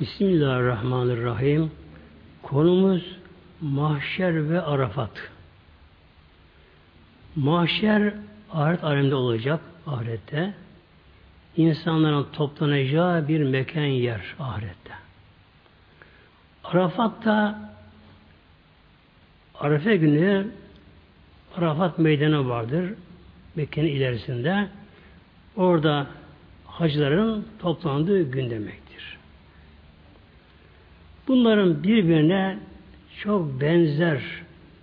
Bismillahirrahmanirrahim. Konumuz mahşer ve Arafat. Mahşer ahiret alemde olacak ahirette. İnsanların toplanacağı bir mekan yer ahirette. Arafat'ta Arafa günü Arafat meydanı vardır. Mekke'nin ilerisinde. Orada hacıların toplandığı gün demektir. Bunların birbirine çok benzer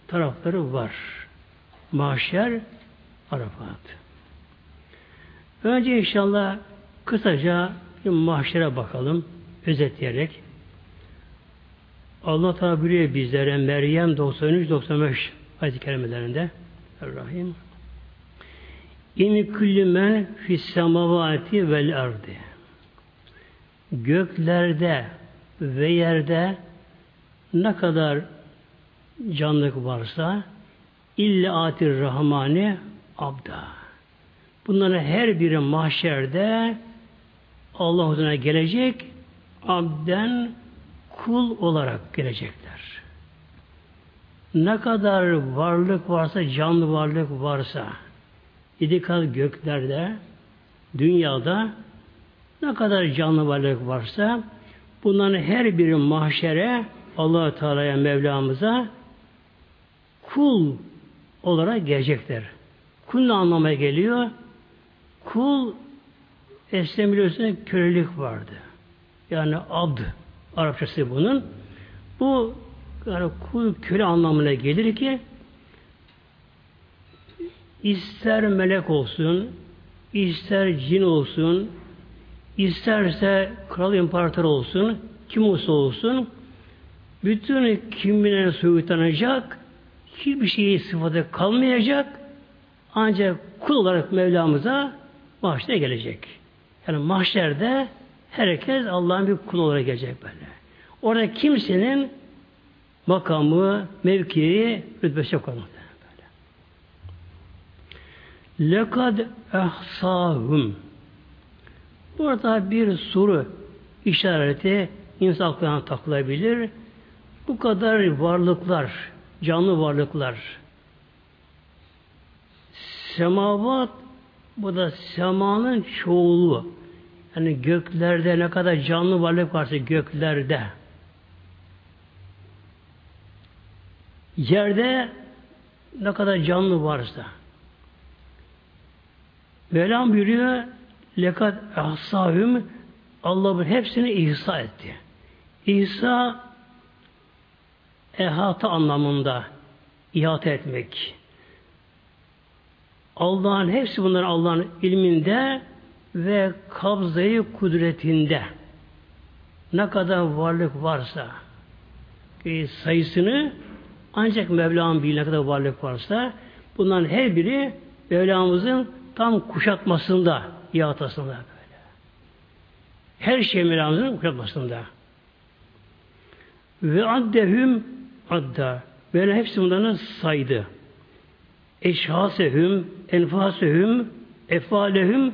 tarafları var. Mahşer, Arafat. Önce inşallah kısaca bir mahşere bakalım, özetleyerek. Allah Teala bizlere Meryem 93-95 ayet-i kerimelerinde Rahim İn küllü men fis vel ardı Göklerde ve yerde ne kadar canlılık varsa illa atir rahmani abda. Bunların her biri mahşerde Allah huzuruna gelecek abden kul olarak gelecekler. Ne kadar varlık varsa, canlı varlık varsa, idikal göklerde, dünyada ne kadar canlı varlık varsa, bunların her biri mahşere allah Teala'ya, Mevlamıza kul olarak gelecekler. Kul ne anlamaya geliyor? Kul eskiden biliyorsunuz kölelik vardı. Yani abd Arapçası bunun. Bu yani kul köle anlamına gelir ki ister melek olsun, ister cin olsun, isterse kral imparator olsun, kim olsa olsun, bütün kimliğine soyutlanacak, hiçbir şeyi sıfatı kalmayacak, ancak kul olarak Mevlamıza mahşere gelecek. Yani mahşerde herkes Allah'ın bir kul olarak gelecek böyle. Orada kimsenin makamı, mevkii, rütbesi yok orada. Lekad ehsahum Burada bir soru işareti insan aklına takılabilir. Bu kadar varlıklar, canlı varlıklar, semavat bu da semanın çoğulu. Yani göklerde ne kadar canlı varlık varsa göklerde yerde ne kadar canlı varsa Mevlam buyuruyor lekat ahsahüm Allah bu hepsini ihsa etti. İhsa ehata anlamında ihata etmek. Allah'ın hepsi bunların Allah'ın ilminde ve kabzayı kudretinde ne kadar varlık varsa e, sayısını ancak Mevlam'ın bilir ne kadar varlık varsa bunların her biri Mevlam'ımızın tam kuşatmasında, ihatasında böyle. Her şey Mevlam'ımızın kuşatmasında. Ve addehüm adda. Böyle hepsi bunların saydı. Eşhasehüm, enfasehüm, efalehüm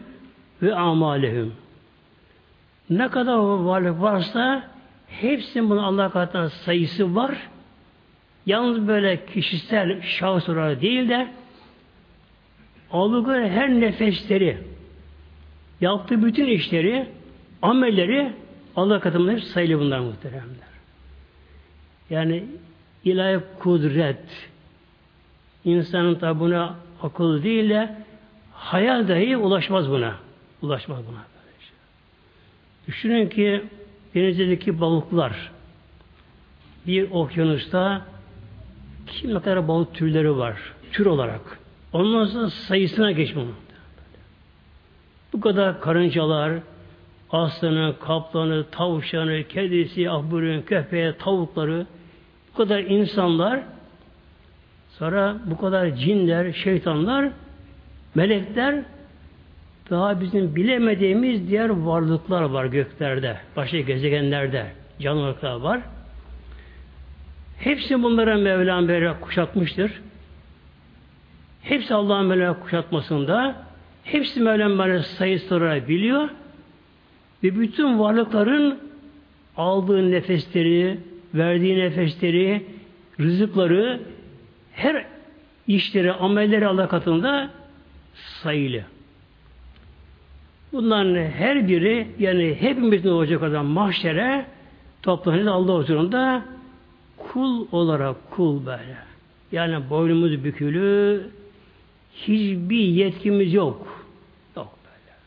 ve amalehüm. Ne kadar varlık varsa hepsinin bunun Allah katında sayısı var. Yalnız böyle kişisel şahıs olarak değil de aldıkları her nefesleri yaptığı bütün işleri amelleri Allah katında sayılı bunlar muhteremler. Yani ilahi kudret insanın tabi buna akıl değil de hayal dahi ulaşmaz buna. Ulaşmaz buna. Düşünün ki denizdeki balıklar bir okyanusta kim kadar balık türleri var tür olarak. Ondan sonra sayısına geçmem. Bu kadar karıncalar, aslanı, kaplanı, tavşanı, kedisi, ahburun, köpeği, tavukları, bu kadar insanlar, sonra bu kadar cinler, şeytanlar, melekler, daha bizim bilemediğimiz diğer varlıklar var göklerde, başka gezegenlerde, canlılıklar var. Hepsi bunlara Mevlam böyle kuşatmıştır. Hepsi Allah'ın böyle kuşatmasında. Hepsi Mevlam böyle sayısı olarak biliyor. Ve bütün varlıkların aldığı nefesleri, verdiği nefesleri, rızıkları, her işleri, amelleri Allah katında sayılı. Bunların her biri yani hepimizin olacak adam mahşere toplanır Allah huzurunda kul olarak kul böyle. Yani boynumuz bükülü hiçbir yetkimiz yok. Yok böyle.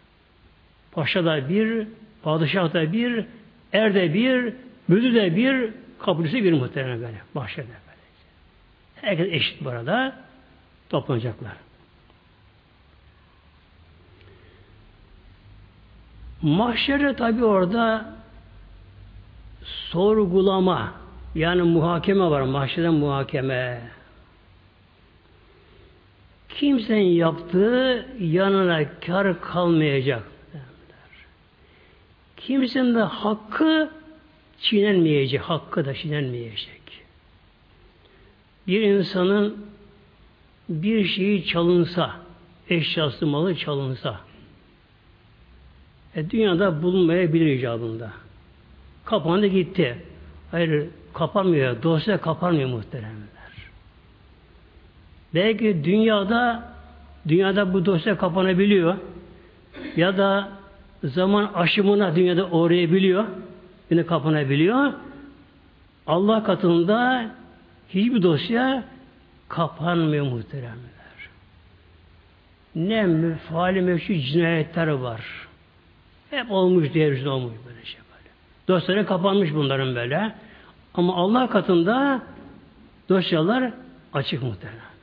Paşa da bir, padişah da bir, er de bir, müdür de bir, kapıcısı bir muhtemelen böyle. Mahşerde böyle. Herkes eşit bu arada toplanacaklar. Mahşerde tabi orada sorgulama yani muhakeme var. Mahşerde muhakeme. Kimsenin yaptığı yanına kar kalmayacak. Kimsenin de hakkı çiğnenmeyecek. Hakkı da çiğnenmeyecek. Bir insanın bir şeyi çalınsa, eşyası malı çalınsa, e, dünyada bulunmayabilir icabında. Kapandı gitti. Hayır, kapanmıyor. Dosya kapanmıyor muhteremler. Belki dünyada dünyada bu dosya kapanabiliyor. Ya da zaman aşımına dünyada uğrayabiliyor. Yine kapanabiliyor. Allah katında hiçbir dosya kapanmıyor muhteremler. Ne müfali meşhur cinayetler var. Hep olmuş diğer olmuş böyle şey böyle. Dosyaları kapanmış bunların böyle. Ama Allah katında dosyalar açık muhtemelen.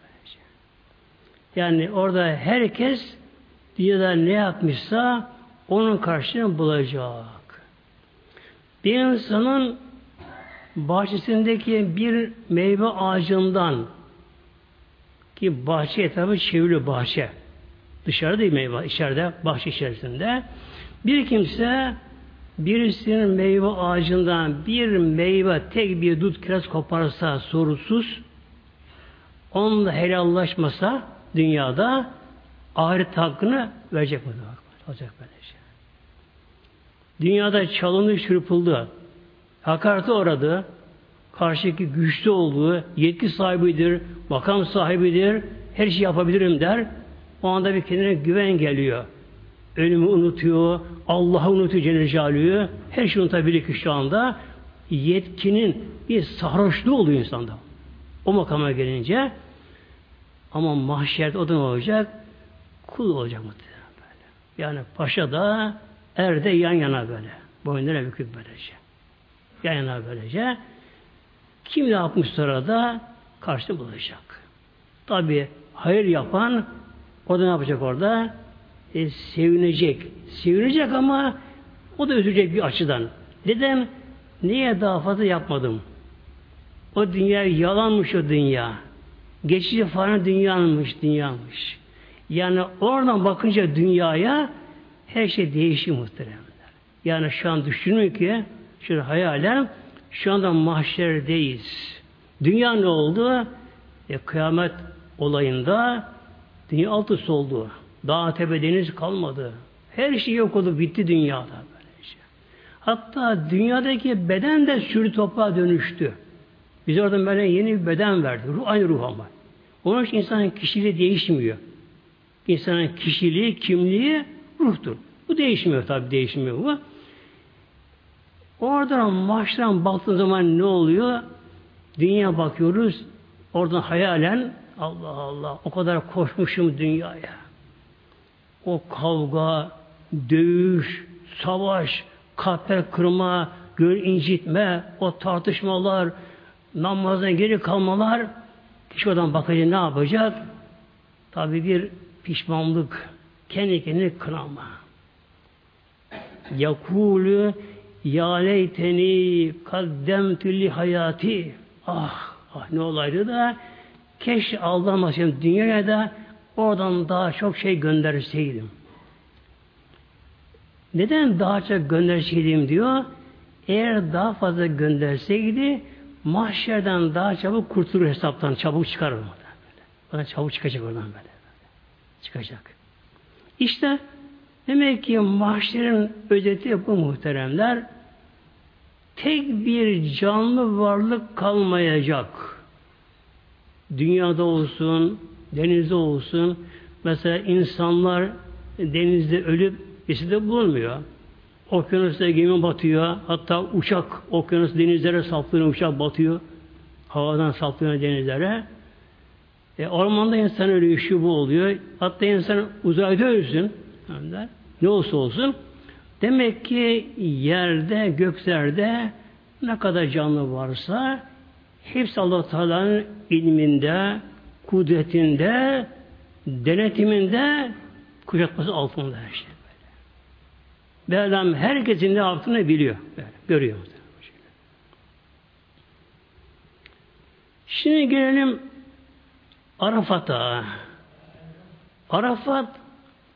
Yani orada herkes dünyada ne yapmışsa onun karşılığını bulacak. Bir insanın bahçesindeki bir meyve ağacından ki bahçe etrafı çevrili bahçe. Dışarıda değil meyve, içeride, bahçe içerisinde. Bir kimse birisinin meyve ağacından bir meyve, tek bir dut kiraz koparsa sorusuz, onunla helallaşmasa dünyada ahiret hakkını verecek mi? Olacak böyle şey. Dünyada çalındı, çırpıldı. Hakarete uğradı. Karşıdaki güçlü olduğu, yetki sahibidir, makam sahibidir, her şeyi yapabilirim der. O anda bir kendine güven geliyor. Ölümü unutuyor, Allah'ı unutuyor Celle Celaluhu. Her şeyi unutabilir ki şu anda. Yetkinin bir sarhoşluğu oluyor insanda. O makama gelince ama mahşerde o da ne olacak? Kul olacak muhtemelen böyle. Yani paşa da er de yan yana böyle. Boynlara büküp böylece. Yan yana böylece. Kim ne yapmış sırada karşı bulacak. Tabi hayır yapan o da ne yapacak orada? E, sevinecek. Sevinecek ama o da üzülecek bir açıdan. Neden? Niye daha fazla yapmadım? O dünya yalanmış o dünya. Geçici falan dünyanmış, dünyamış. Yani oradan bakınca dünyaya her şey değişiyor muhteremler. Yani şu an düşünün ki, şöyle hayalen, şu anda mahşerdeyiz. Dünya ne oldu? E, kıyamet olayında dünya altı soldu. Dağ tepe deniz kalmadı. Her şey yok oldu, bitti dünyada. Böylece. Hatta dünyadaki beden de sürü toprağa dönüştü. Biz oradan böyle yeni bir beden verdi. Ruh, aynı ruh ama. Onun için insanın kişiliği değişmiyor. İnsanın kişiliği, kimliği ruhtur. Bu değişmiyor tabi değişmiyor bu. Oradan maçtan baktığın zaman ne oluyor? Dünya bakıyoruz. Oradan hayalen Allah Allah o kadar koşmuşum dünyaya. O kavga, dövüş, savaş, kalpler kırma, gör incitme, o tartışmalar, namazdan geri kalmalar kişi oradan bakınca ne yapacak? Tabi bir pişmanlık, kendi kendini kınama. Yakulü ya leyteni kaddemtü li hayati ah, ah ne olaydı da keşke aldanmasaydım dünyaya da oradan daha çok şey gönderseydim. Neden daha çok gönderseydim diyor. Eğer daha fazla gönderseydi mahşerden daha çabuk kurtulur hesaptan, çabuk çıkar oradan. Böyle. çabuk çıkacak oradan böyle. Çıkacak. İşte demek ki mahşerin özeti bu muhteremler. tek bir canlı varlık kalmayacak. Dünyada olsun, denizde olsun. Mesela insanlar denizde ölüp de bulunmuyor. Okyanusta gemi batıyor. Hatta uçak okyanus denizlere saplıyor, uçak batıyor. Havadan saplıyor denizlere. E, ormanda insan ölüyor, şu bu oluyor. Hatta insan uzayda ölsün. Ne olsa olsun. Demek ki yerde, göklerde ne kadar canlı varsa hepsi allah Teala'nın ilminde, kudretinde, denetiminde, kuşatması altında her şey. Mevlam herkesin ne yaptığını biliyor. Görüyor. Şimdi gelelim Arafat'a. Arafat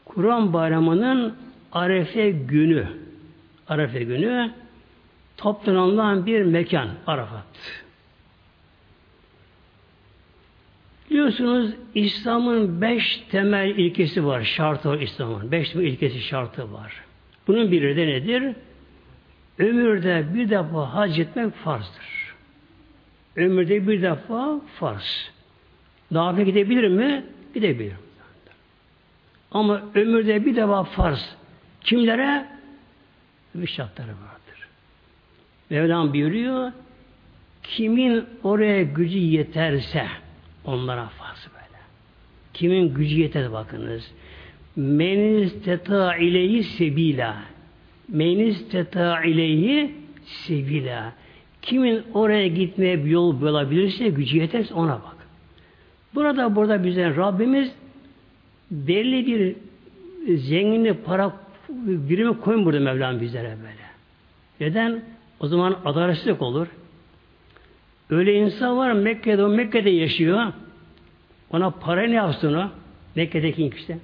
Kur'an bayramının Arefe günü. Arefe günü toplanılan bir mekan Arafat. Biliyorsunuz İslam'ın beş temel ilkesi var. Şartı var İslam'ın. Beş temel ilkesi şartı var. Bunun biri de nedir? Ömürde bir defa hac etmek farzdır. Ömürde bir defa farz. Daha gidebilir mi? Gidebilir. Ama ömürde bir defa farz. Kimlere? Bir şartları vardır. Mevlam buyuruyor, kimin oraya gücü yeterse onlara farz böyle. Kimin gücü yeter bakınız. Meniz teta ileyi sebila. Meniz teta ileyi sebila. Kimin oraya gitmeye bir yol bulabilirse, gücü yeterse ona bak. Burada burada bize Rabbimiz belli bir zenginli para birimi koyun burada Mevlam bizlere böyle. Neden? O zaman adaletsizlik olur. Öyle insan var Mekke'de o Mekke'de yaşıyor. Ona para ne yapsın o? Mekke'deki işte.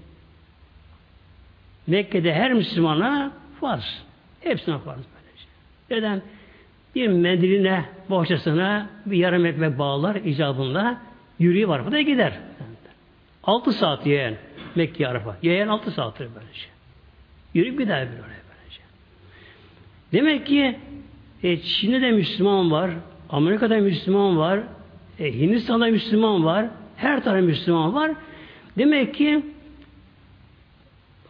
Mekke'de her Müslümana farz. Hepsine farz böylece. Neden? Bir mendiline, bohçasına bir yarım ekmek bağlar icabında yürüyüp arabada gider. Altı saat yeğen Mekke Arafa. Yeğen altı saattir böylece. Yürüyüp gider bir oraya böylece. Demek ki e, Çin'de de Müslüman var, Amerika'da Müslüman var, e, Hindistan'da Müslüman var, her tarafta Müslüman var. Demek ki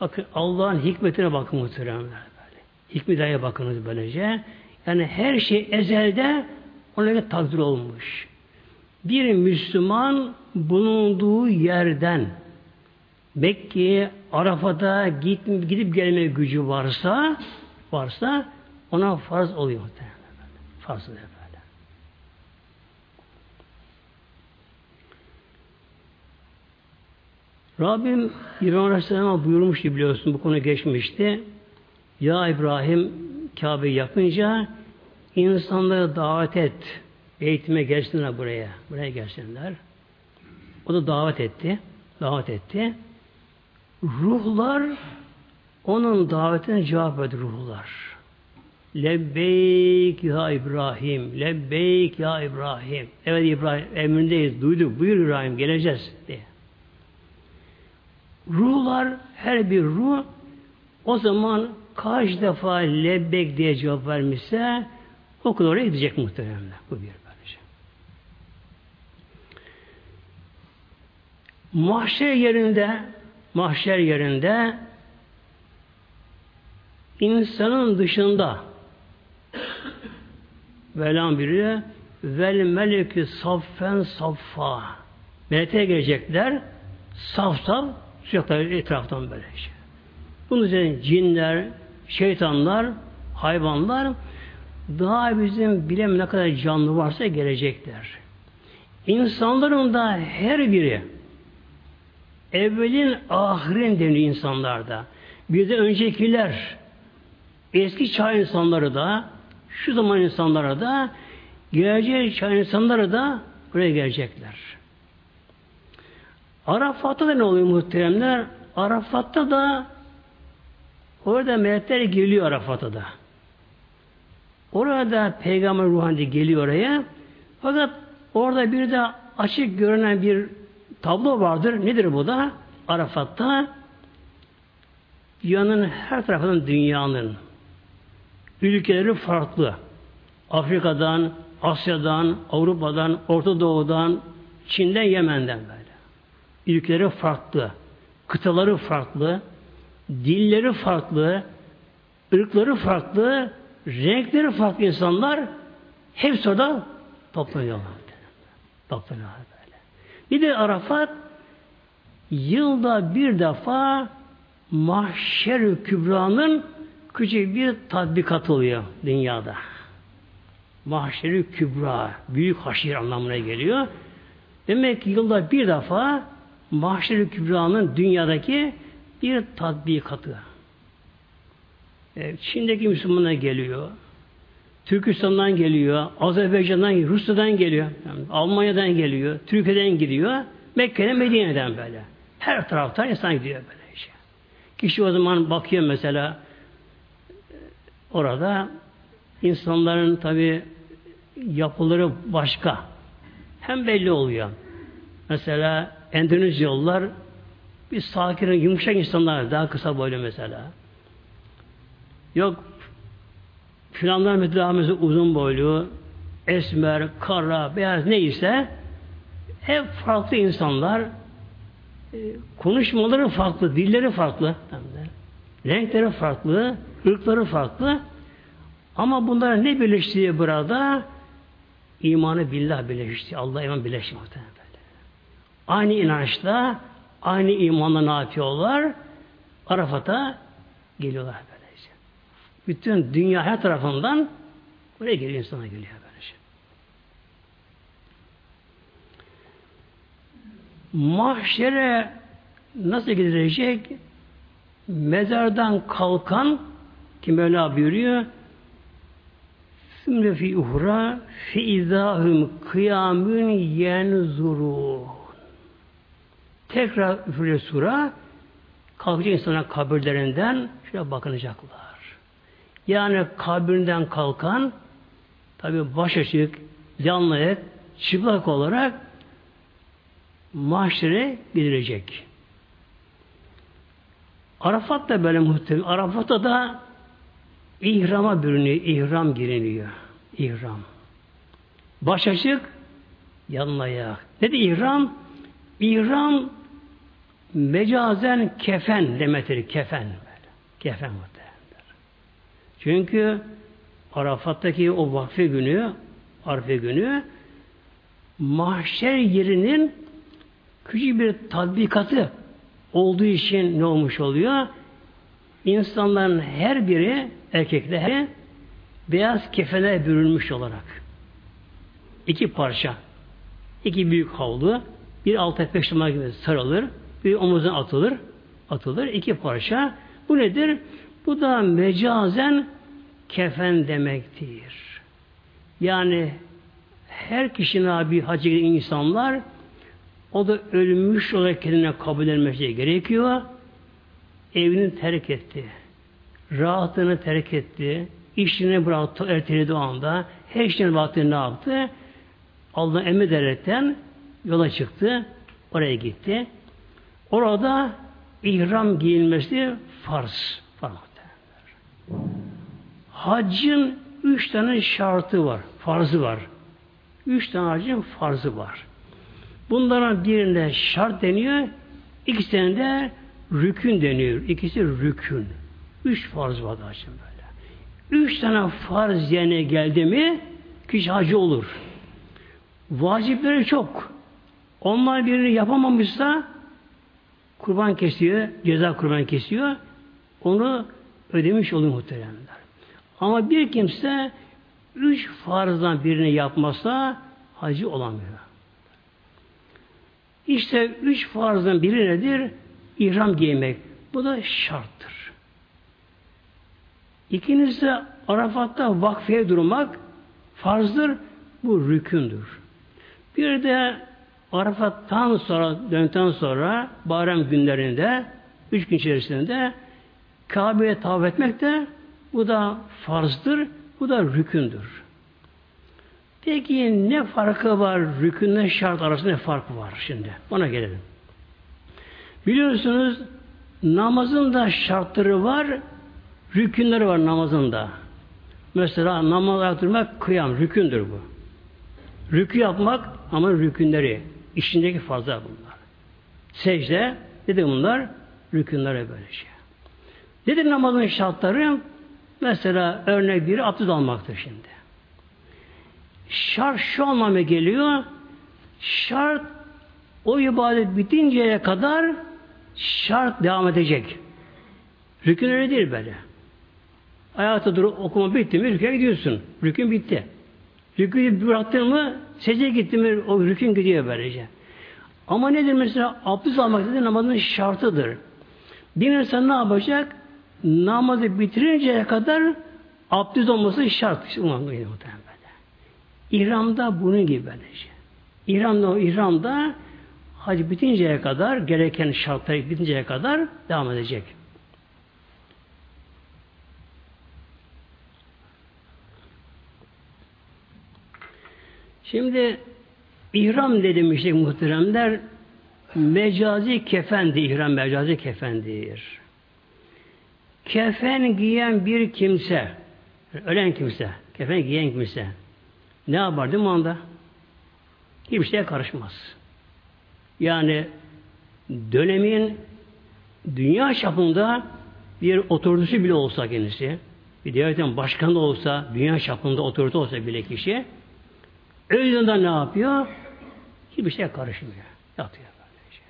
bakın Allah'ın hikmetine bakın muhteremler böyle. Hikmetine bakınız böylece. Yani her şey ezelde göre takdir olmuş. Bir Müslüman bulunduğu yerden Mekke'ye Arafat'a gidip, gidip gelme gücü varsa varsa ona farz oluyor. Farz oluyor böyle. Rabbim İbrahim Aleyhisselam'a buyurmuş biliyorsun bu konu geçmişti. Ya İbrahim Kabe yapınca insanları davet et. Eğitime gelsinler buraya. Buraya gelsinler. O da davet etti. Davet etti. Ruhlar onun davetine cevap verdi ruhlar. Lebbeyk ya İbrahim, lebbeyk ya İbrahim. Evet İbrahim emrindeyiz, duyduk, buyur İbrahim geleceğiz diye. Ruhlar, her bir ruh o zaman kaç defa lebbek diye cevap vermişse o kadar oraya gidecek muhtemelen. Bu bir böylece. Mahşer yerinde mahşer yerinde insanın dışında Velan biri vel melekü saffen saffa melekler gelecekler saf saf sıcaklar etraftan böyle şey. Bunun üzerine cinler, şeytanlar, hayvanlar daha bizim bilem ne kadar canlı varsa gelecekler. İnsanların da her biri evvelin ahirin deniyor insanlarda. Bir de öncekiler eski çağ insanları da şu zaman insanlara da gelecek çağ insanları da buraya gelecekler. Arafat'ta da ne oluyor muhteremler? Arafat'ta da orada melekler geliyor Arafat'ta da. Orada peygamber ruhani geliyor oraya. Fakat orada bir de açık görünen bir tablo vardır. Nedir bu da? Arafat'ta dünyanın her tarafından dünyanın ülkeleri farklı. Afrika'dan, Asya'dan, Avrupa'dan, Orta Doğu'dan, Çin'den, Yemen'den. Ülkeleri farklı, kıtaları farklı, dilleri farklı, ırkları farklı, renkleri farklı insanlar hepsi orada toplanıyorlar. Toplanıyorlar böyle. Bir de Arafat yılda bir defa mahşer kübranın küçük bir tatbikat oluyor dünyada. Mahşeri kübra, büyük haşir anlamına geliyor. Demek ki yılda bir defa mahşeri kübranın dünyadaki bir tatbikatı. Evet, Çin'deki Müslümanlar geliyor. Türkistan'dan geliyor, Azerbaycan'dan, Rusya'dan geliyor, yani Almanya'dan geliyor, Türkiye'den gidiyor, Mekke'den, Medine'den böyle. Her taraftan insan gidiyor böyle işte. Kişi o zaman bakıyor mesela orada insanların tabi yapıları başka. Hem belli oluyor. Mesela Endonezyalılar bir sakin, yumuşak insanlar daha kısa boylu mesela. Yok filanlar mesela uzun boylu, esmer, kara, beyaz neyse hep farklı insanlar e, konuşmaları farklı, dilleri farklı. Renkleri farklı, ırkları farklı. Ama bunlar ne birleştiği burada? İmanı billah birleşti. Allah iman birleşti muhtemelen. Aynı inançla, aynı imanla ne yapıyorlar? Arafat'a geliyorlar böylece. Bütün dünya her tarafından buraya geliyor insana geliyor böylece. Mahşere nasıl gidilecek? Mezardan kalkan ki Mevla buyuruyor Sümme fi uhra fi izahum kıyamun yenzurun. Tekrar üfürüyor sura kalkacak insana kabirlerinden şöyle bakınacaklar. Yani kabirinden kalkan tabi baş açık, canlı çıplak olarak mahşere gidilecek. Arafat da böyle muhtemelen. Arafat'ta da İhrama bürünüyor, ihram giriliyor. İhram. Baş açık, yanına ayak. Ne de ihram? İhram mecazen kefen demektir, kefen. Böyle. Kefen muhtemelendir. Çünkü Arafat'taki o vakfe günü, Arife günü mahşer yerinin küçük bir tatbikatı olduğu için ne olmuş oluyor? İnsanların her biri erkekler beyaz kefene bürünmüş olarak. iki parça. iki büyük havlu. Bir altı peştemal gibi sarılır. Bir omuzdan atılır. Atılır. iki parça. Bu nedir? Bu da mecazen kefen demektir. Yani her kişinin abi hacı insanlar o da ölmüş olarak kendine kabul edilmesi gerekiyor. Evini terk etti rahatını terk etti, işini bıraktı erteledi o anda, her işini bıraktı ne yaptı? Allah'ın emrederekten yola çıktı, oraya gitti. Orada ihram giyilmesi farz. Haccın üç tane şartı var, farzı var. Üç tane haccın farzı var. Bunların birinde şart deniyor, ikisinde de rükün deniyor. İkisi rükün. Üç farz var şimdi böyle. Üç tane farz yerine geldi mi kişi hacı olur. Vacipleri çok. Onlar birini yapamamışsa kurban kesiyor, ceza kurban kesiyor. Onu ödemiş oluyor muhteremler. Ama bir kimse üç farzdan birini yapmasa hacı olamıyor. İşte üç farzdan biri nedir? İhram giymek. Bu da şarttır. İkincisi Arafat'ta vakfeye durmak farzdır. Bu rükündür. Bir de Arafat'tan sonra, döndükten sonra bayram günlerinde, üç gün içerisinde Kabe'ye tavaf etmek de bu da farzdır, bu da rükündür. Peki ne farkı var rükünle şart arasında ne farkı var şimdi? Ona gelelim. Biliyorsunuz namazın da şartları var, rükünleri var namazında. Mesela namaz ayakta kıyam, rükündür bu. Rükü yapmak ama rükünleri. İçindeki fazla bunlar. Secde, dedi bunlar? Rükünlere böyle şey. Dedi namazın şartları? Mesela örnek biri abdest almaktır şimdi. Şart şu anlama geliyor. Şart o ibadet bitinceye kadar şart devam edecek. Rükün öyle değil böyle. Hayata dur okuma bitti mi rüküne gidiyorsun. Rükün bitti. Rükünü bıraktın mı secdeye gitti mi o rükün gidiyor böylece. Ama nedir mesela abdest almak dedi namazın şartıdır. Bir insan ne yapacak? Namazı bitirinceye kadar abdest olması şart. İhramda bunun gibi böylece. İhramda o ihramda hac bitinceye kadar gereken şartlar bitinceye kadar devam edecek. Şimdi ihram demiştik muhteremler mecazi kefendi ihram mecazi kefendir. Kefen giyen bir kimse ölen kimse kefen giyen kimse ne yapar değil mi anda? Hiçbir karışmaz. Yani dönemin dünya çapında bir otoritusu bile olsa kendisi, bir devletin başkanı olsa, dünya çapında otorite olsa bile kişi, Öyle ne yapıyor? Hiçbir şeye karışmıyor. Yatıyor böylece.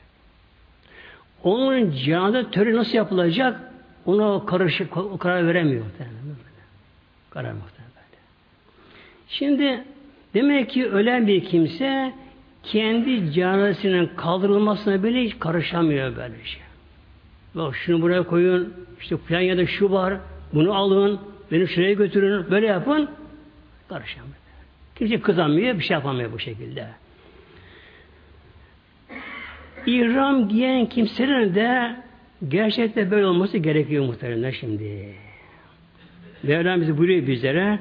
Onun cenaze töreni nasıl yapılacak? Ona karışık karar veremiyor. Karar muhtemelen. Şimdi demek ki ölen bir kimse kendi cenazesinin kaldırılmasına bile hiç karışamıyor böyle şey. Bak şunu buraya koyun, işte plan ya da şu var, bunu alın, beni şuraya götürün, böyle yapın. Karışamıyor. Kimse kızamıyor, bir şey yapamıyor bu şekilde. İhram giyen kimsenin de gerçekte böyle olması gerekiyor muhtemelen şimdi. Mevlam bizi buyuruyor bizlere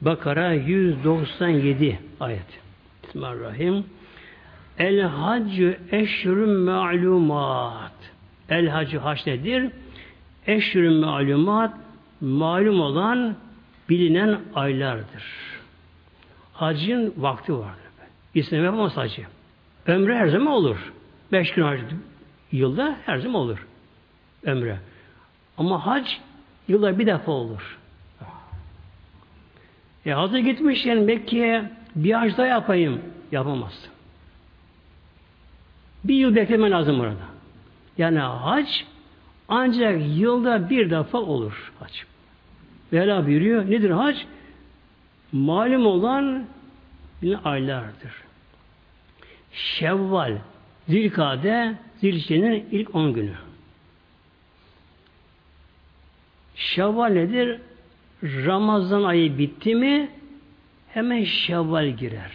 Bakara 197 ayet. Bismillahirrahmanirrahim. El haccü eşrün ma'lumat. El hacı haç nedir? Eşrün ma'lumat malum olan bilinen aylardır. Hacın vakti vardır. İslam yapamaz hacı. Ömre her zaman olur. Beş gün hacı yılda her zaman olur. Ömre. Ama hac yılda bir defa olur. E hazır gitmişken Mekke'ye bir hac daha yapayım. Yapamazsın. Bir yıl beklemen lazım orada. Yani hac ancak yılda bir defa olur hac. Vela buyuruyor. Nedir hac? Malum olan aylardır. Şevval, Zilkade, Zilçe'nin ilk on günü. Şevval nedir? Ramazan ayı bitti mi hemen Şevval girer.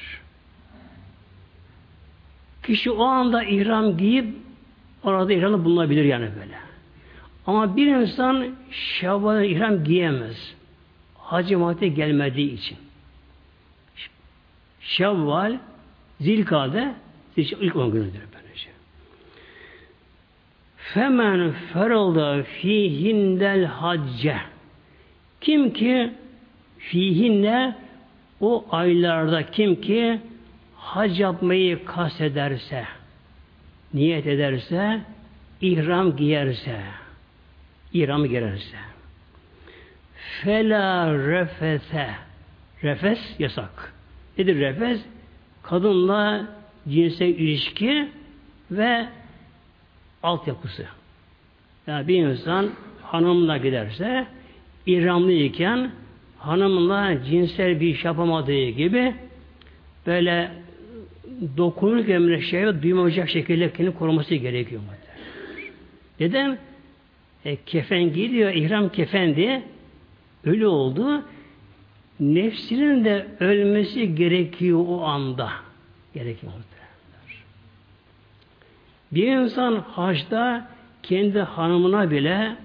Kişi o anda ihram giyip orada ihramda bulunabilir yani böyle. Ama bir insan Şevval'e ihram giyemez. Hacı gelmediği için. Şevval, Zilkade ilk on günüdür böylece. Femen feralda fihindel hacce kim ki fihinne o aylarda kim ki hac yapmayı kastederse, niyet ederse, ihram giyerse, ihram giyerse, fela refese, refes yasak. Nedir refes? Kadınla cinsel ilişki ve altyapısı. Yani bir insan hanımla giderse ihramlıyken hanımla cinsel bir iş yapamadığı gibi böyle dokunuk emre şey duymayacak şekilde kendini koruması gerekiyor. Neden? E, kefen gidiyor, ihram kefen diye ölü oldu. Nefsinin de ölmesi gerekiyor o anda. Gerekiyor. Bir insan hacda kendi hanımına bile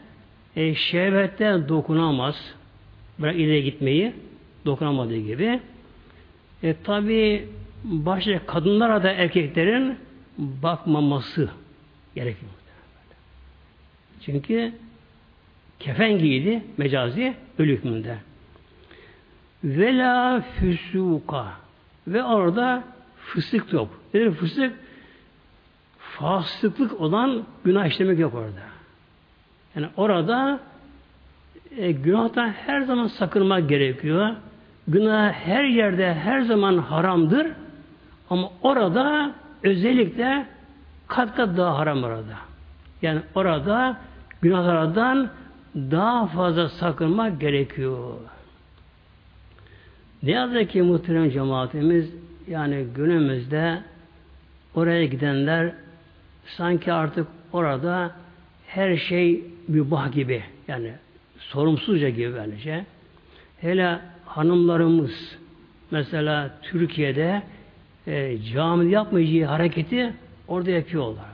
e, şehvette dokunamaz. Bırak ileri gitmeyi dokunamadığı gibi. E, tabi başka kadınlara da erkeklerin bakmaması gerekiyor. Çünkü kefen giydi mecazi ölü hükmünde. Vela füsuka. Ve orada fıstık yok. Nedir fıstık? Fasıklık olan günah işlemek yok orada. Yani orada e, günahtan her zaman sakınmak gerekiyor. Günah her yerde her zaman haramdır. Ama orada özellikle kat kat daha haram orada. Yani orada günahlardan daha fazla sakınmak gerekiyor. Ne yazık ki muhterem cemaatimiz yani günümüzde oraya gidenler sanki artık orada her şey mübah gibi yani sorumsuzca gibi bence. Hele hanımlarımız mesela Türkiye'de e, camide yapmayacağı hareketi orada yapıyorlar.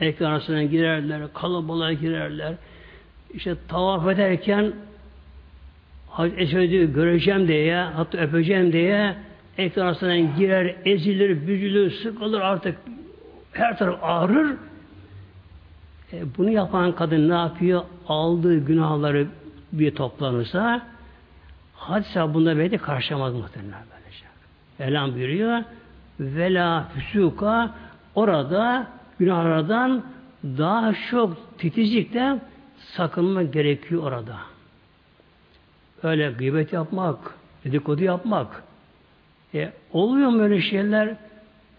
Erkek arasına girerler, kalabalığa girerler. İşte tavaf ederken Esved'i göreceğim diye, hatta öpeceğim diye erkek arasına girer, ezilir, büzülür, sıkılır artık her taraf ağrır. E, bunu yapan kadın ne yapıyor? Aldığı günahları bir toplanırsa hadise bunda belki karşılamaz muhtemelen böylece. Elam buyuruyor. Vela füsuka orada günahlardan daha çok titizlikle sakınma gerekiyor orada. Öyle gıybet yapmak, dedikodu yapmak. E, oluyor mu öyle şeyler?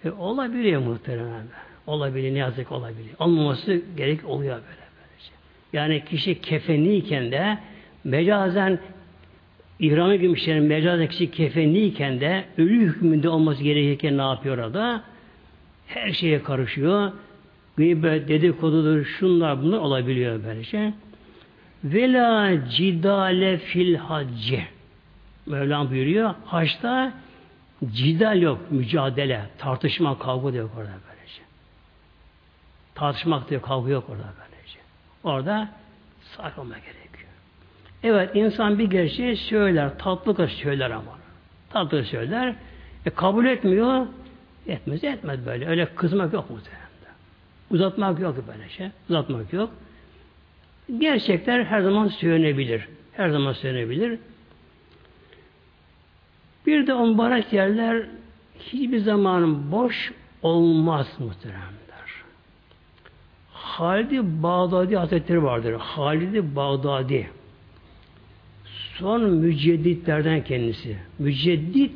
E, olabiliyor muhtemelen. Olabilir, ne yazık olabilir. Olmaması gerek oluyor böyle. Böylece. Yani kişi kefenliyken de mecazen İhram'a girmişlerin mecazen kişi kefenliyken de ölü hükmünde olması gerekirken ne yapıyor orada? Her şeye karışıyor. Gıybet, dedikodudur, şunlar bunlar olabiliyor böylece. Vela cidale fil hacce. Mevlam buyuruyor. Haçta cidal yok, mücadele, tartışma, kavga da yok orada böylece. Tartışmak da yok, kavga yok orada böylece. Orada sakin olmak gerekiyor. Evet, insan bir gerçeği söyler, tatlı söyler ama. Tatlı söyler. E, kabul etmiyor, etmez, etmez böyle. Öyle kızmak yok muhtemelen. Uzatmak yok böyle şey. Uzatmak yok. Gerçekler her zaman söylenebilir. Her zaman söylenebilir. Bir de o mübarek yerler hiçbir zaman boş olmaz muhteremler. Halid-i Bağdadi Hazretleri vardır. Halid-i Bağdadi. Son mücedditlerden kendisi. Müceddit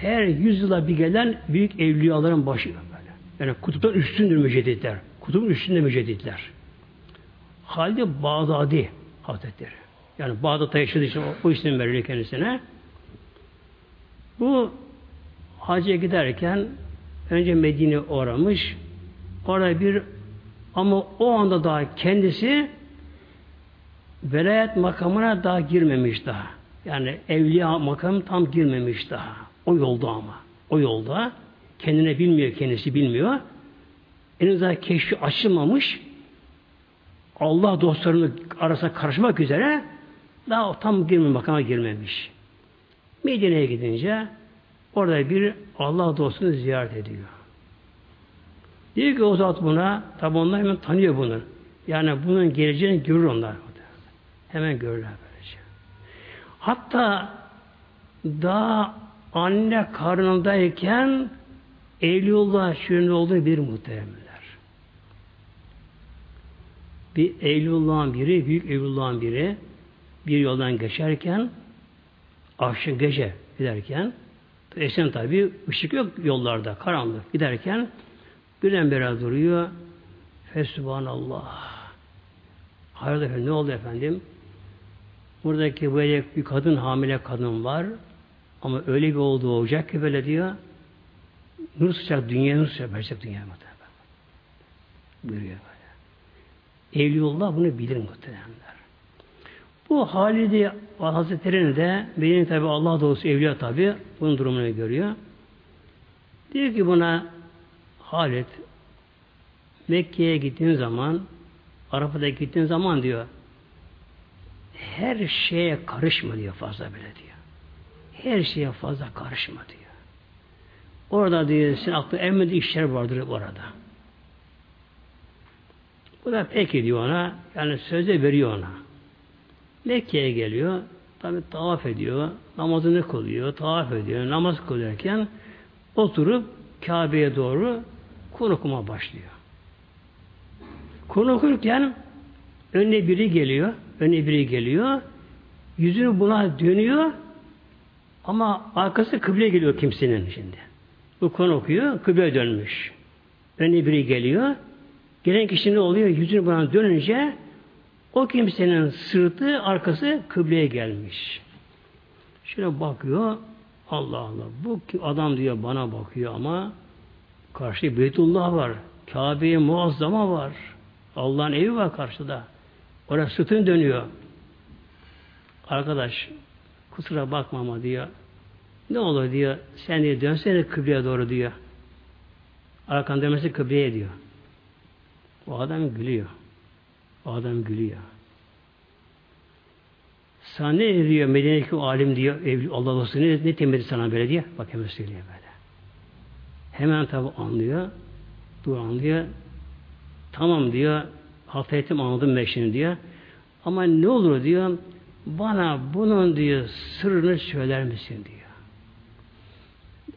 her yüzyıla bir gelen büyük evliyaların başı. Yani kutuptan üstündür mücedditler. Kutubun üstünde mücedditler. Halid Bağdadi Hazretleri. Yani Bağdat'ta yaşadığı için o, o isim veriliyor kendisine. Bu hacca giderken önce Medine uğramış. Orada bir ama o anda daha kendisi velayet makamına daha girmemiş daha. Yani evliya makamı tam girmemiş daha. O yolda ama. O yolda. Kendine bilmiyor, kendisi bilmiyor. En azından keşfi açılmamış. Allah dostlarının arasına karışmak üzere daha tam girmemiş, makama girmemiş. Medine'ye gidince orada bir Allah dostunu ziyaret ediyor. Diyor ki o zat buna, tabi onlar hemen tanıyor bunu. Yani bunun geleceğini görür onlar. Hemen görürler böylece. Hatta daha anne karnındayken Eylülullah şiirinde olduğu bir muhteremler. Bir Eylülullah'ın biri, büyük Eylülullah'ın biri bir yoldan geçerken akşam gece giderken esen tabi ışık yok yollarda karanlık giderken birdenbire duruyor Fesubhanallah Hayırdır efendim ne oldu efendim? Buradaki böyle bir kadın hamile kadın var ama öyle bir oldu olacak ki böyle diyor nur sıcak dünya nur sıcak verecek dünya muhtemelen. Buyuruyor böyle. Evliullah bunu bilir muhtemelenler. Bu Halid-i Hazretleri'nin de benim tabi Allah doğrusu evliya tabi bunun durumunu görüyor. Diyor ki buna Halid Mekke'ye gittiğin zaman Arapa'da gittiğin zaman diyor her şeye karışma diyor fazla bile diyor. Her şeye fazla karışma diyor. Orada diyor senin aklına emrediği işler vardır orada. Bu da peki diyor ona. Yani sözde veriyor ona. Mekke'ye geliyor. tabi tavaf ediyor, namazını kılıyor, tavaf ediyor, namaz kılıyorken oturup Kabe'ye doğru Kur'an okuma başlıyor. Kur'an okurken önüne biri geliyor, önüne biri geliyor, yüzünü buna dönüyor ama arkası kıble geliyor kimsenin şimdi. Bu Kur'an okuyor, kıble dönmüş. Önüne biri geliyor, gelen kişi ne oluyor? Yüzünü buna dönünce o kimsenin sırtı, arkası kıbleye gelmiş. Şöyle bakıyor, Allah Allah, bu adam diyor bana bakıyor ama karşı Beytullah var, Kabe'ye muazzama var, Allah'ın evi var karşıda. Oraya sırtını dönüyor. Arkadaş, kusura bakma ama diyor, ne olur diyor, sen diyor, dönsene kıbleye doğru diyor. Arkan dönmesi kıbleye diyor. O adam gülüyor. O adam gülüyor. Sana ne diyor Medine'deki o alim diyor Allah dostu ne, ne temeli sana böyle diye bak hemen söylüyor böyle. Hemen tabi anlıyor. Dur anlıyor. Tamam diyor. Ettim anladım ben şimdi diyor. Ama ne olur diyor bana bunun diyor sırrını söyler misin diyor.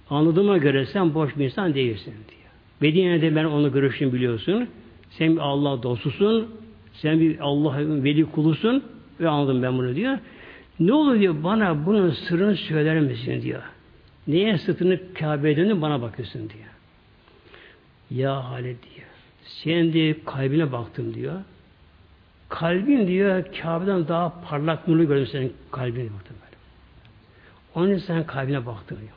Anladığıma göre sen boş bir insan değilsin diyor. Medine'de ben onu görüştüm biliyorsun. Sen bir Allah dostusun. Sen bir Allah'ın veli kulusun. Ve anladım ben bunu diyor. Ne olur diyor bana bunun sırrını söyler misin diyor. Neye sırtını Kabe'ye dönüp bana bakıyorsun diyor. Ya Halid diyor. Sen diye kalbine baktım diyor. Kalbin diyor Kabe'den daha parlak nurlu gördüm senin kalbine baktım böyle. Onun için sen kalbine baktın diyor.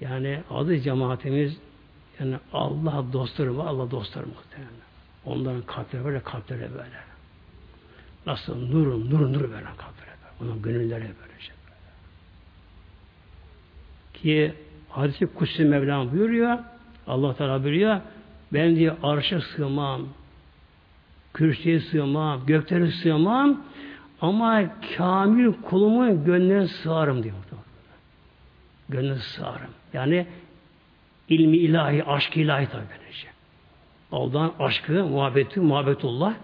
Yani adı cemaatimiz yani Allah dostları var, Allah dostları muhtemelen. Onların kalpleri böyle, kalpleri böyle. Nasıl nurun, nurun, nuru veren kalplere böyle. Onun gönülleri böyle şey böyle. Ki hadisi Kutsi Mevlam buyuruyor, Allah Teala buyuruyor, ben diye arşa sığmam, kürsüye sığmam, göklere sığmam, ama kamil kulumun gönlüne sığarım diyor. Gönlüne sığarım. Yani ilmi ilahi, aşk ilahi tabi böylece. Allah'ın aşkı, muhabbeti, muhabbetullah.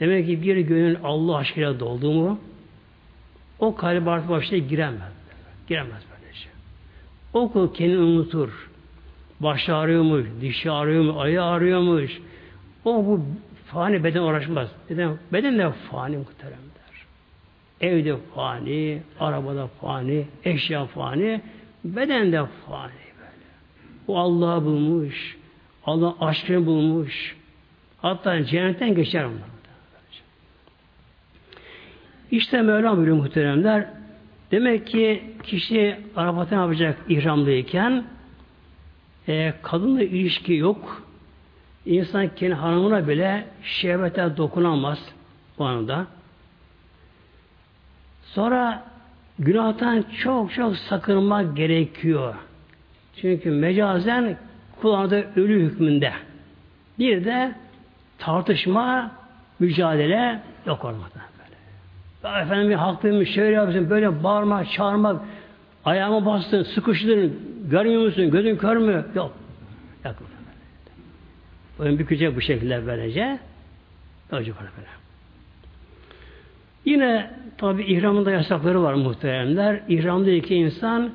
Demek ki bir gönül Allah aşkıyla doldu mu o kalp artık başta giremez. Giremez böylece. O kul kendini unutur. Başı ağrıyormuş, dişi ağrıyormuş, ayağı ağrıyormuş. O bu fani beden uğraşmaz. Neden? Beden de fani muhteremler. Evde fani, arabada fani, eşya fani, beden de fani. O Allah'ı bulmuş, Allah aşkını bulmuş. Hatta cennetten geçer onlar. İşte Mevlam buyuruyor muhteremler. Demek ki kişi Arafat'a yapacak ihramdayken e, kadınla ilişki yok. İnsan kendi hanımına bile şehvete dokunamaz o anda. Sonra günahtan çok çok sakınmak gerekiyor. Çünkü mecazen kulağında ölü hükmünde. Bir de tartışma, mücadele yok orada. Ya efendim haklıymış, şöyle yapıyorsun, böyle bağırma, çağırma, ayağıma bastın, sıkıştın, görmüyor musun, gözün kör mü? Yok. Yok. Boyun bükecek bu şekilde böylece. Olacak böyle. Yine tabi ihramında yasakları var muhteremler. İhramda iki insan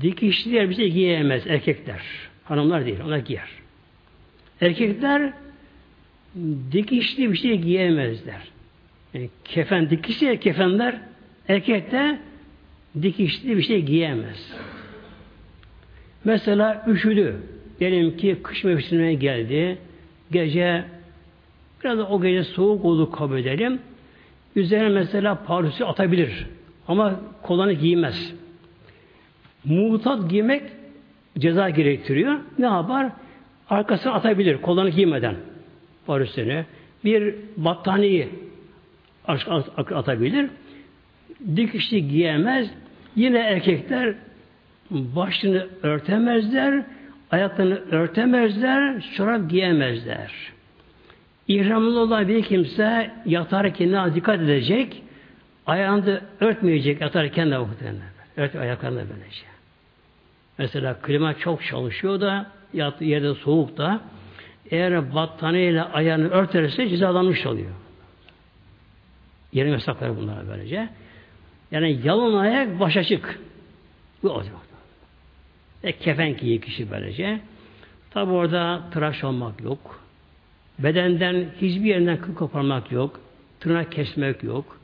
dikişli elbise giyemez erkekler. Hanımlar değil, onlar giyer. Erkekler dikişli bir şey giyemezler. Yani kefen dikişli kefenler erkek de dikişli bir şey giyemez. Mesela üşüdü. Diyelim ki kış mevsimine geldi. Gece biraz o gece soğuk oldu kabul edelim. Üzerine mesela parçası atabilir. Ama kolanı giymez. Mutat giymek ceza gerektiriyor. Ne yapar? Arkasına atabilir. Kolanı giymeden. Parçasını. Bir battaniye aşk atabilir. Dikişli giyemez. Yine erkekler başını örtemezler, ayaklarını örtemezler, çorap giyemezler. İhramlı olan bir kimse yatarken ne dikkat edecek, ayağını örtmeyecek yatarken de muhtemelen. Ört ayaklarını böylece. Mesela klima çok çalışıyor da yattığı yerde soğuk da eğer battaniyeyle ayağını örterse cezalanmış oluyor. Yerim yasakları bunlar böylece. Yani yalın ayak baş açık. Bu olacak. Ve kefen giyiyor kişi böylece. Tabi orada tıraş olmak yok. Bedenden hiçbir yerinden kıl koparmak yok. Tırnak kesmek yok.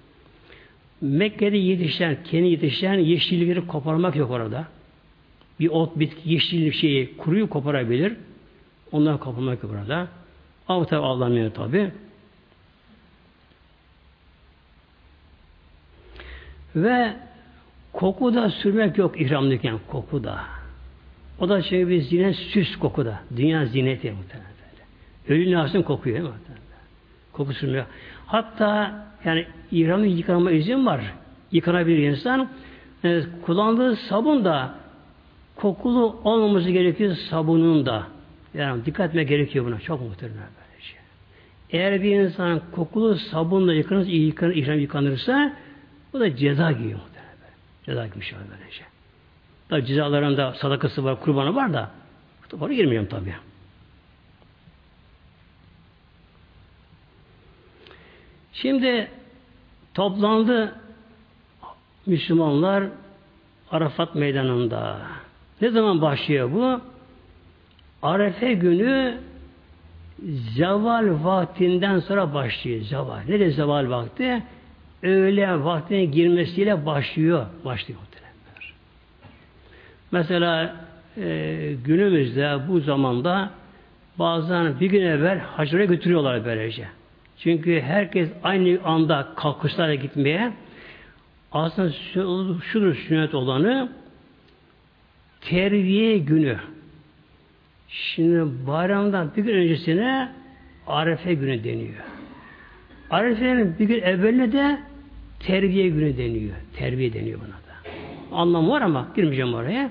Mekke'de yetişen, kendi yetişen yeşillikleri koparmak yok orada. Bir ot, bitki, yeşil şeyi kuruyu koparabilir. Ondan koparmak orada. Ama tabi Allah'ın tabi. Ve koku da sürmek yok ihramdayken koku da. O da şey bir zinet süs koku da. Dünya zineti muhtemelen. Ölü nasıl kokuyor mi? Koku sürmüyor. Hatta yani ihramda yıkanma izin var. Yıkanabilir insan. Yani kullandığı sabun da kokulu olmaması gerekiyor sabunun da. Yani dikkat etmek gerekiyor buna. Çok muhtemelen böylece. Şey. Eğer bir insan kokulu sabunla yıkanırsa, yıkanır, ihram yıkanırsa bu da ceza giyiyor muhtemelen. Ceza şey böylece. Şey. Tabi cezalarında sadakası var, kurbanı var da oraya girmiyorum tabii. Şimdi toplandı Müslümanlar Arafat meydanında. Ne zaman başlıyor bu? Arefe günü zeval vaktinden sonra başlıyor zeval. Ne de zeval vakti? Öğle vaktine girmesiyle başlıyor. Başlıyor muhtemelenler. Mesela e, günümüzde bu zamanda bazen bir gün evvel hacıra götürüyorlar böylece. Çünkü herkes aynı anda kalkışlara gitmeye aslında şudur sünnet olanı terbiye günü. Şimdi bayramdan bir gün öncesine Arefe günü deniyor. Arefe'nin bir gün evveline de terbiye günü deniyor. Terbiye deniyor buna da. Anlam var ama girmeyeceğim oraya.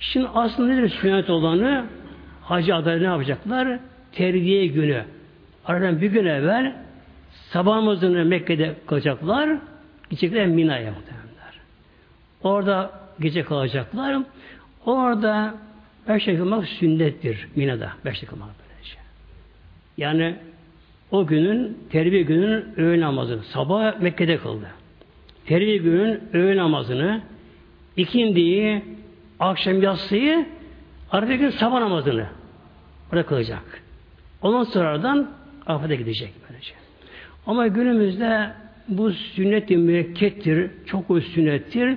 Şimdi aslında nedir sünnet olanı? Hacı adayı ne yapacaklar? Terbiye günü. Aradan bir gün evvel sabah namazını Mekke'de kılacaklar. Gidecekler Mina'ya muhtemelenler. Orada gece kalacaklar. Orada beş kılmak sünnettir Mina'da. Beş kılmak böylece. Yani o günün, terbiye günün öğün namazını sabah Mekke'de kıldı. Terbiye günün öğün namazını ikindiyi, akşam yatsıyı, Arife gün sabah namazını orada kılacak. Ondan sonradan Arafa'da gidecek böylece. Ama günümüzde bu sünnet-i müekkettir, çok o sünnettir.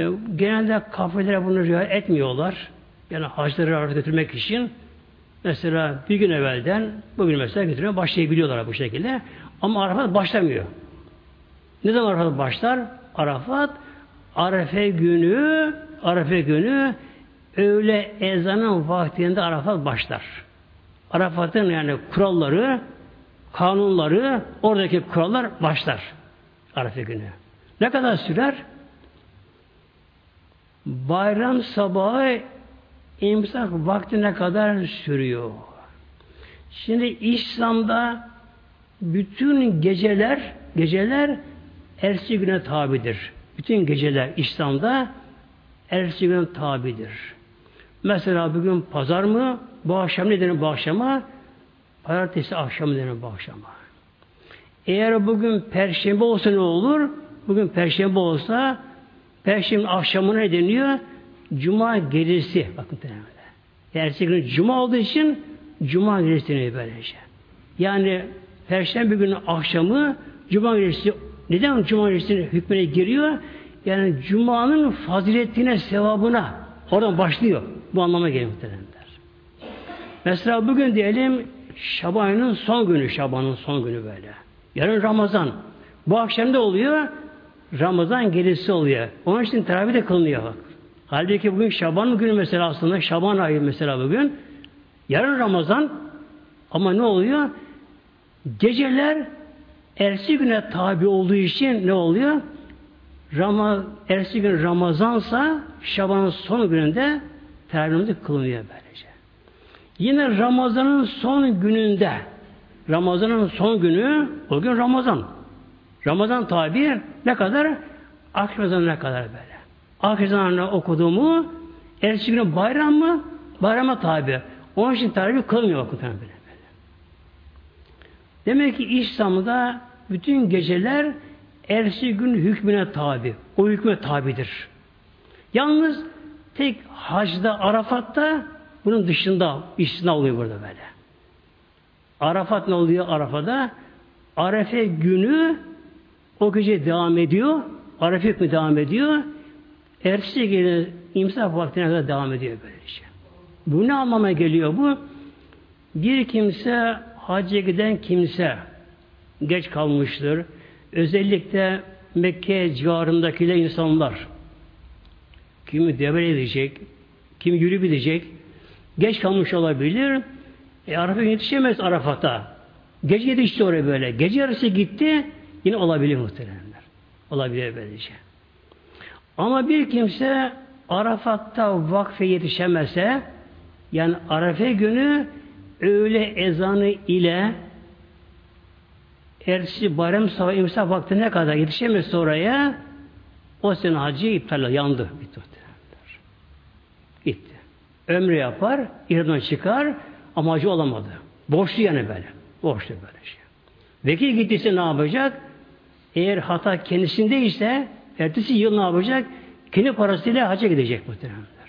E, genelde kafelere bunu riayet etmiyorlar. Yani hacları Arafa'ya götürmek için mesela bir gün evvelden bugün mesela götürmeye başlayabiliyorlar bu şekilde. Ama Arafat başlamıyor. Ne zaman Arafat başlar? Arafat Arefe günü Arefe günü öğle ezanın vaktinde Arafat başlar. Arafat'ın yani kuralları, kanunları, oradaki kurallar başlar. Arafa günü. Ne kadar sürer? Bayram sabahı imsak vaktine kadar sürüyor. Şimdi İslam'da bütün geceler geceler ersi güne tabidir. Bütün geceler İslam'da ersi güne tabidir. Mesela bugün pazar mı? Bu akşam ne denir bu akşama? Pazartesi akşamı denir bu akşama. Eğer bugün perşembe olsa ne olur? Bugün perşembe olsa perşembe akşamı ne deniyor? Cuma gecesi. Bakın tenemede. Ertesi gün cuma olduğu için cuma gecesi deniyor böylece. Yani perşembe günü akşamı cuma gecesi neden cuma gecesinin hükmüne giriyor? Yani cumanın faziletine, sevabına oradan başlıyor. Bu anlama geliyor muhtemelenler. Mesela bugün diyelim Şaban'ın son günü, Şaban'ın son günü böyle. Yarın Ramazan. Bu akşam da oluyor? Ramazan gelisi oluyor. Onun için teravih de kılınıyor. Halbuki bugün Şaban günü mesela aslında Şaban ayı mesela bugün. Yarın Ramazan ama ne oluyor? Geceler ersi güne tabi olduğu için ne oluyor? Rama, ersi gün Ramazansa Şaban'ın son gününde teravihimizi kılınıyor böylece. Yine Ramazan'ın son gününde Ramazan'ın son günü o gün Ramazan. Ramazan tabi ne kadar? Akşam ne kadar böyle. Akşam okuduğumu ertesi günü bayram mı? Bayrama tabi. Onun için tabi kılmıyor okutan böyle, böyle. Demek ki İslam'da bütün geceler ersi gün hükmüne tabi. O hükme tabidir. Yalnız tek hacda, Arafat'ta bunun dışında, istisna oluyor burada böyle. Arafat ne oluyor Arafat'ta? Arefe günü o gece devam ediyor. Arefe hükmü devam ediyor. Ertesi gece imsak vaktine kadar devam ediyor böylece. Bu ne anlama geliyor bu? Bir kimse hacca giden kimse geç kalmıştır. Özellikle Mekke civarındakiler insanlar kimi devre edecek, kimi yürü gidecek, geç kalmış olabilir. E, Arafat'a yetişemez Arafat'a. Gece yetişti oraya böyle. Gece yarısı gitti, yine olabilir muhteremler. Olabilir böylece. Ama bir kimse Arafat'ta vakfe yetişemezse, yani Arafe günü öğle ezanı ile ertesi bayram sabah imsak vaktine kadar yetişemezse oraya o sene hacı iptal yandı. Bitti. Gitti. Ömrü yapar, İran'dan çıkar ama hacı olamadı. Borçlu yani böyle. Borçlu böyle şey. Vekil gittiyse ne yapacak? Eğer hata kendisindeyse ertesi yıl ne yapacak? Kendi parasıyla hacca gidecek muhtemelen.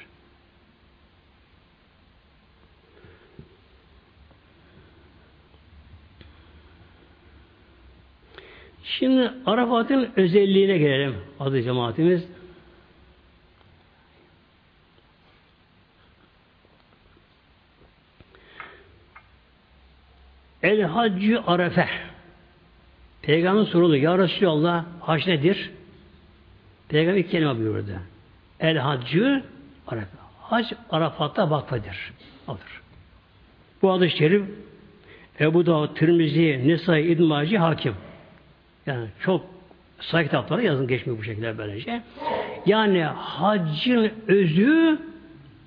Şimdi Arafat'ın özelliğine gelelim adı cemaatimiz. El haccü arefe. Peygamber sorulu. Ya Resulallah hac nedir? Peygamber iki kelime buyurdu. El haccü arefe. Hac Arafat'ta vakfedir. Alır. Bu adı şerif Ebu Davud, Tirmizi, Nesai, İbn Hakim. Yani çok sayı kitapları yazın geçmiyor bu şekilde böylece. Yani haccın özü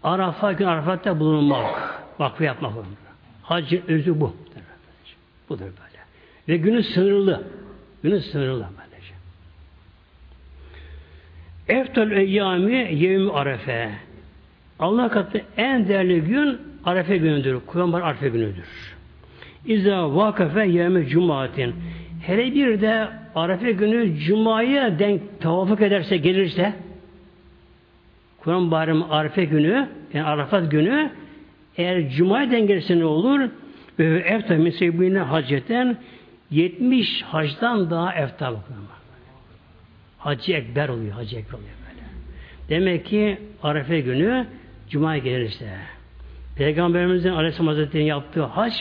Arafa gün Arafat'ta bulunmak. Vakfı yapmak. Haccın özü bu. Budur böyle. Ve günü sınırlı. Günü sınırlı böylece. Eftal eyyami yevmi arefe. Allah katı en değerli gün Arefe günüdür. Kurban Arefe günüdür. İza vakafe yevmi cumatin. Hele bir de Arefe günü Cuma'ya denk tavafık ederse gelirse Kur'an Bayramı Arefe günü yani Arafat günü eğer Cuma'ya denk gelirse ne olur? Ve efta mesebine haceten 70 hacdan daha efta bakıyor. Hacı Ekber oluyor. Hacı Ekber oluyor böyle. Demek ki Arefe günü Cuma'ya gelirse Peygamberimizin Aleyhisselam Hazretleri'nin yaptığı hac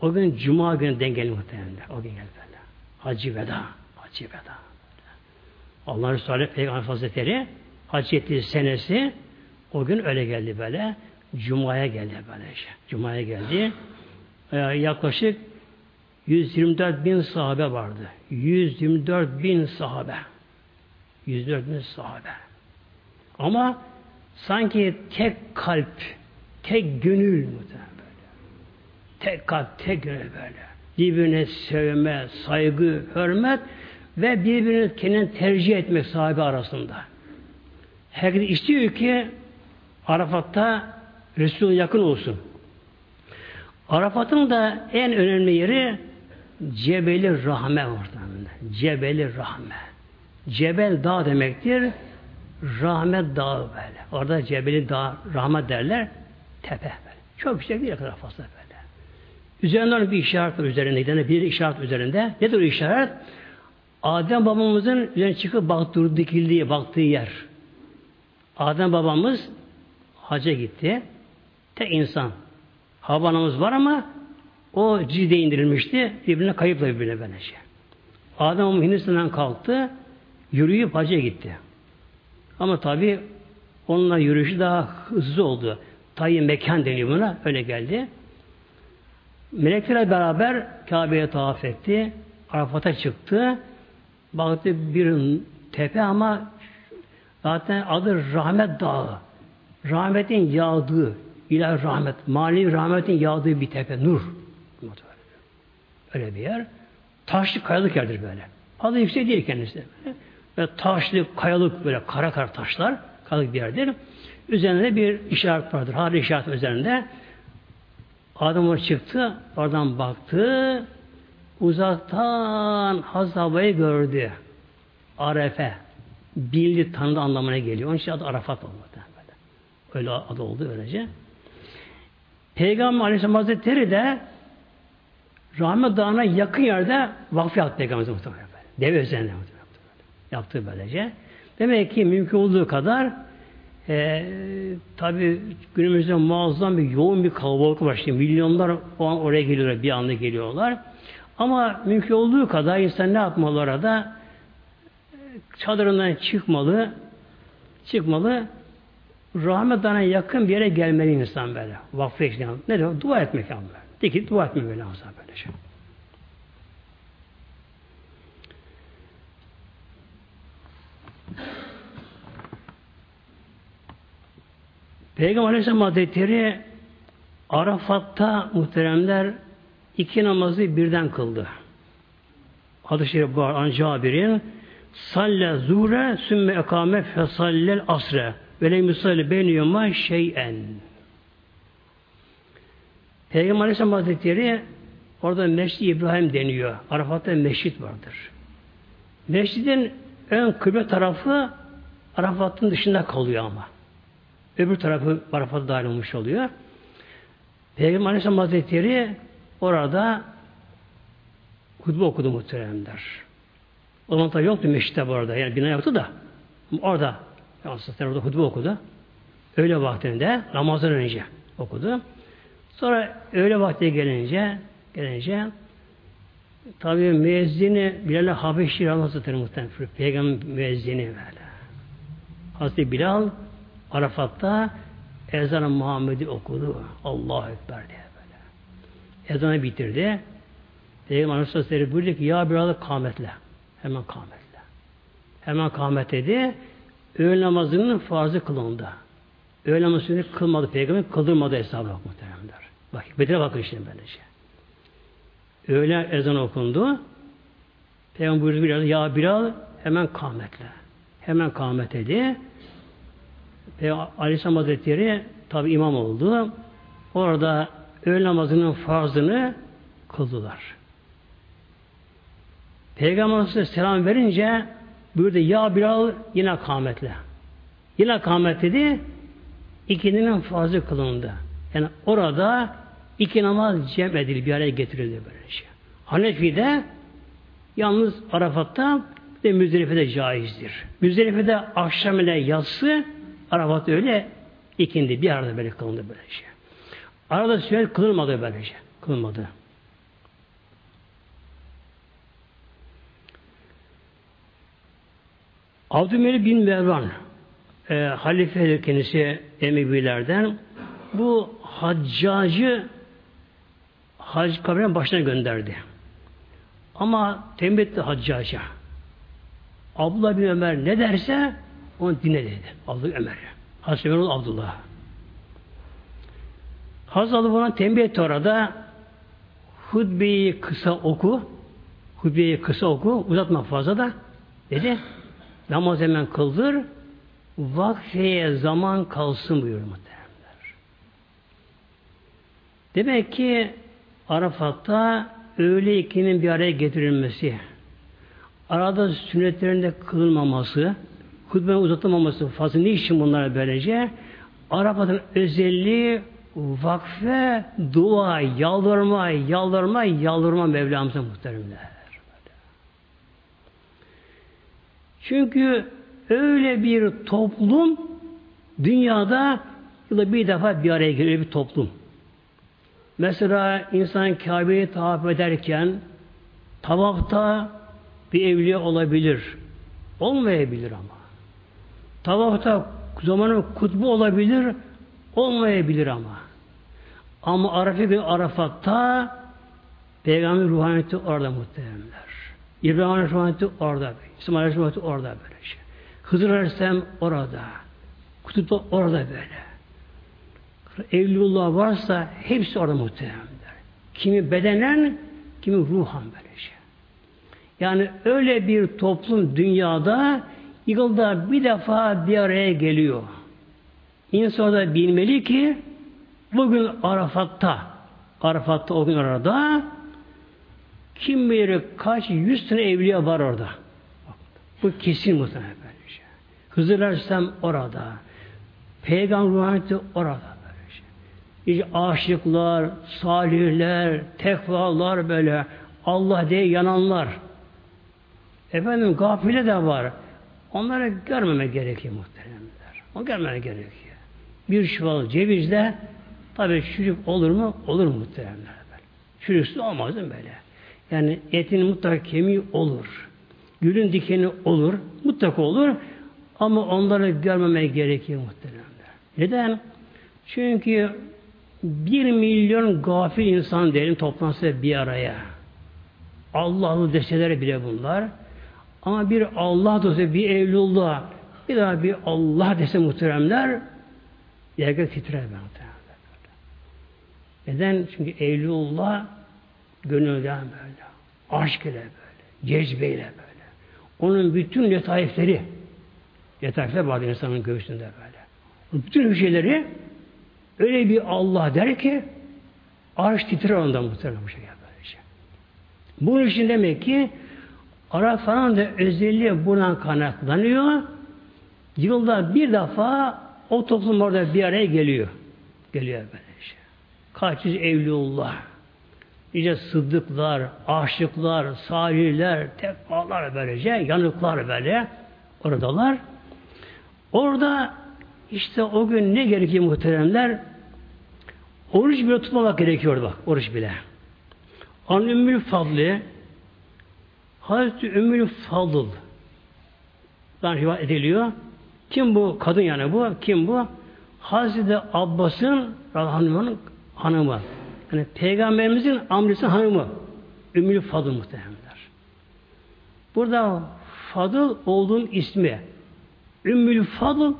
o gün Cuma günü denk gelir muhtemelen. O gün geldi böyle. Hacı veda. Hacı veda. Allah Resulü Peygamber Hazretleri hac ettiği senesi o gün öyle geldi böyle. Cuma'ya geldi böyle işte. Cuma'ya geldi e, yaklaşık 124 bin sahabe vardı. 124 bin sahabe. 104 bin sahabe. Ama sanki tek kalp, tek gönül böyle. Tek kalp, tek gönül böyle. Birbirine sevme, saygı, hürmet ve birbirini kendini tercih etmek sahibi arasında. Herkes istiyor ki Arafat'ta Resul yakın olsun. Arafat'ın da en önemli yeri Cebeli Rahme orada. Cebeli Rahme. Cebel dağ demektir. Rahmet dağı böyle. Orada Cebeli dağ, rahmet derler. Tepe böyle. Çok yüksek değil kadar fazla böyle. Üzerinden bir işaret var üzerinde. Bir işaret üzerinde. Nedir o işaret? Adem babamızın üzerine çıkıp baktığı, dikildiği, baktığı yer. Adem babamız haca gitti. Tek insan. Havanımız var ama o cide indirilmişti. Birbirine kayıpla birbirine böylece. Adam Hindistan'dan kalktı. Yürüyüp hacca gitti. Ama tabi onunla yürüyüşü daha hızlı oldu. Tayyip mekan deniyor buna. Öyle geldi. Meleklerle beraber Kabe'ye tavaf etti. Arafat'a çıktı. Baktı bir tepe ama zaten adı Rahmet Dağı. Rahmetin yağdığı, ilahi rahmet, mali rahmetin yağdığı bir tepe, nur. Öyle bir yer. Taşlı kayalık yerdir böyle. Fazla yüksek değil kendisi böyle. Ve taşlı kayalık böyle kara kara taşlar kayalık bir yerdir. Üzerinde bir işaret vardır. Hali işaret üzerinde. Adam oraya çıktı. Oradan baktı. Uzaktan Hazreti gördü. Arefe. Bildi, tanıdı anlamına geliyor. Onun için adı Arafat oldu. Böyle. Öyle adı oldu öylece. Peygamber Aleyhisselam Hazretleri de Rahmet Dağı'na yakın yerde vakfı yaptı Peygamberimiz muhtemelen böyle. Deve üzerinde. Yaptığı böylece. Demek ki mümkün olduğu kadar e, tabi günümüzde muazzam bir yoğun bir kalabalık var. Şimdi milyonlar o an oraya geliyorlar, bir anda geliyorlar. Ama mümkün olduğu kadar insan ne yapmalı orada? Çadırından çıkmalı, çıkmalı, rahmet yakın bir yere gelmeli insan böyle. Vakfı. Ne diyor? Dua etmek yani. Dikit dua etmek böyle lazım böyle şey. Peygamber Aleyhisselam Hazretleri Arafat'ta muhteremler iki namazı birden kıldı. Hadis-i Şerif var an Cabir'in Salle zuhre sümme ekame fesallel asre ve le müsalli beyniyuma şeyen. Peygamber Aleyhisselam Hazretleri orada Meşri İbrahim deniyor. Arafat'ta meşrit vardır. Meşridin ön kıble tarafı Arafat'ın dışında kalıyor ama. Öbür tarafı Arafat'a dahil olmuş oluyor. Peygamber Aleyhisselam Hazretleri orada hutbe okudu muhteremler. O zaman yoktu meşritte bu arada. Yani bina yoktu da. Orada Yansıtlar orada hutbe okudu. Öğle vaktinde namazdan önce okudu. Sonra öğle vakti gelince gelince tabi müezzini Bilal-i Habeşi Hazretleri muhtemelen peygamber müezzini böyle. Hazreti Bilal Arafat'ta ezan-ı Muhammed'i okudu. Allah Ekber diye böyle. Ezanı bitirdi. Peygamber Aleyhisselatü buyurdu ki ya Bilal kâmetle. Hemen kâmetle. Hemen kâmet dedi. Öğle namazının farzı kılındı. Öğle namazını kılmadı. Peygamber kıldırmadı hesabı muhteremler. Bak bedene bakın işte böylece. Öğle ezan okundu. Peygamber buyurdu Bilal, ya Bilal hemen kâmetle. Hemen kâmet dedi. Peygamber Aleyhisselam Hazretleri tabi imam oldu. Orada öğle namazının farzını kıldılar. Peygamber selam verince buyurdu ya Bilal yine kâmetle. Yine kâmet dedi. İkinin farzı kılındı. Yani orada iki namaz cem edildi, bir araya getirildi böyle şey. Hanefi'de yalnız Arafat'ta ve Müzdelife'de caizdir. Müzdelife'de akşam ile yatsı Arafat öyle ikindi. Bir arada böyle kılındı böyle şey. Arada sünnet kılınmadı böyle şey. Kılınmadı. Abdülmelik bin Mervan e, halife kendisi Emevilerden bu haccacı hac kabrinin başına gönderdi. Ama tembih etti haccaca. Abdullah bin Ömer ne derse onu dinle dedi. Abdullah Ömer. Hazreti Ömer Abdullah. Hazreti Allah bana tembih etti orada hutbeyi kısa oku hutbeyi kısa oku uzatma fazla da dedi. Namaz hemen kıldır vakfeye zaman kalsın buyuruyor muhteremler. Demek ki Arafat'ta öğle ikinin bir araya getirilmesi, arada sünnetlerinde kılınmaması, hutbenin uzatılmaması fazla ne için bunlara böylece? Arafat'ın özelliği vakfe, dua, yalvarma, yalvarma, yalvarma Mevlamıza muhteremler. Çünkü öyle bir toplum dünyada yılda bir defa bir araya geliyor bir toplum. Mesela insan Kabe'yi tavaf ederken tavafta bir evliya olabilir. Olmayabilir ama. Tavafta zamanın kutbu olabilir. Olmayabilir ama. Ama Arafa günü Arafat'ta Peygamber ruhaniyeti orada muhteremler. İbrahim Aleyhisselatü orada. İsmail Aleyhisselatü orada böyle şey. Hızır Aleyhisselam orada. Kutupta orada böyle. Evliullah varsa hepsi orada muhteremler. Kimi bedenen, kimi ruhan böyle şey. Yani öyle bir toplum dünyada yılda bir defa bir araya geliyor. İnsan da bilmeli ki bugün Arafat'ta Arafat'ta o gün arada kim bilir kaç yüz tane evliya var orada. Bu kesin muhtemelen böylece. Hızır Aleyhisselam orada. Peygamber ruhaniyeti orada. İşte aşıklar, salihler, tekvalar böyle Allah diye yananlar. Efendim gafile de var. Onları görmemek gerekiyor muhteremler. O görmemek gerekiyor. Bir çuval cevizle tabi çocuk olur mu? Olur muhteremler. Çürüksüz olmaz mi böyle? Yani etin mutlaka kemiği olur. Gülün dikeni olur. Mutlaka olur. Ama onları görmemek gerekiyor muhteremler. Neden? Çünkü bir milyon gafil insan diyelim toplansa bir araya. Allah'lı deseler bile bunlar. Ama bir Allah dese bir evlullah bir daha bir Allah dese muhteremler yerge titrer ben Neden? Çünkü evlullah gönülden böyle. Aşk ile böyle. Cezbeyle böyle. Onun bütün letaifleri letaifler vardır insanın göğsünde böyle. Bütün hücreleri öyle bir Allah der ki arş titrer ondan muhtemelen bu şekilde böylece. Bunun için demek ki Arafat'ın da özelliği buradan kaynaklanıyor. Yılda bir defa o toplum orada bir araya geliyor. Geliyor böyle şey. Kaç yüz evliullah, nice sıddıklar, aşıklar, salihler, tekvalar böylece, yanıklar böyle oradalar. Orada işte o gün ne gerekiyor muhteremler? Oruç bile tutmamak gerekiyor bak, oruç bile. An Ümmül Fadlı Hazreti Ümmül Fadıl dan rivayet ediliyor. Kim bu? Kadın yani bu. Kim bu? Hazreti Abbas'ın hanımının hanımı. Yani Peygamberimizin amcasının hanımı. Ümmül Fadıl muhtemelenler. Burada Fadıl olduğun ismi. Ümmül Fadıl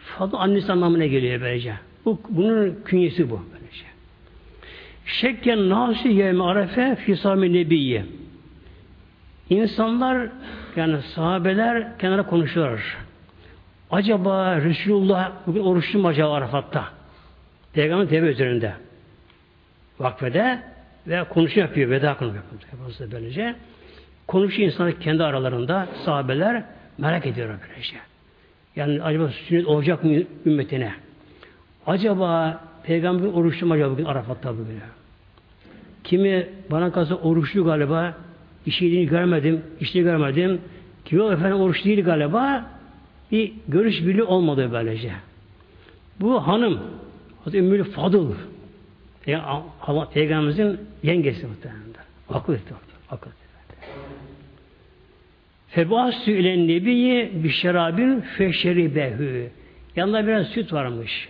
Fadıl annesi anlamına geliyor böylece. Bu, bunun künyesi bu. Şekken nasi yevme arefe fisami nebiyye. İnsanlar yani sahabeler kenara konuşuyorlar. Acaba Resulullah bugün oruçlu mu acaba Arafat'ta? Peygamber tevbe üzerinde. Vakfede ve konuşma yapıyor. Veda konuşma yapıyor. Böylece. Konuşuyor insanlar kendi aralarında sahabeler merak ediyorlar böylece. Yani acaba sünnet olacak mı ümmetine? Acaba Peygamber oruçlu mu acaba bugün Arafat'ta bugün? Kimi bana kalsa oruçlu galiba işini görmedim, işini görmedim. Ki yok efendim oruç değil galiba. Bir görüş birliği olmadı böylece. Bu hanım, adı Ümmül Fadıl. Yani, Peygamberimizin yengesi muhtemelen. Akıl etti. Akıl etti. Febasü ile nebiyi bir şerabin feşeribehü. Yanında biraz süt varmış.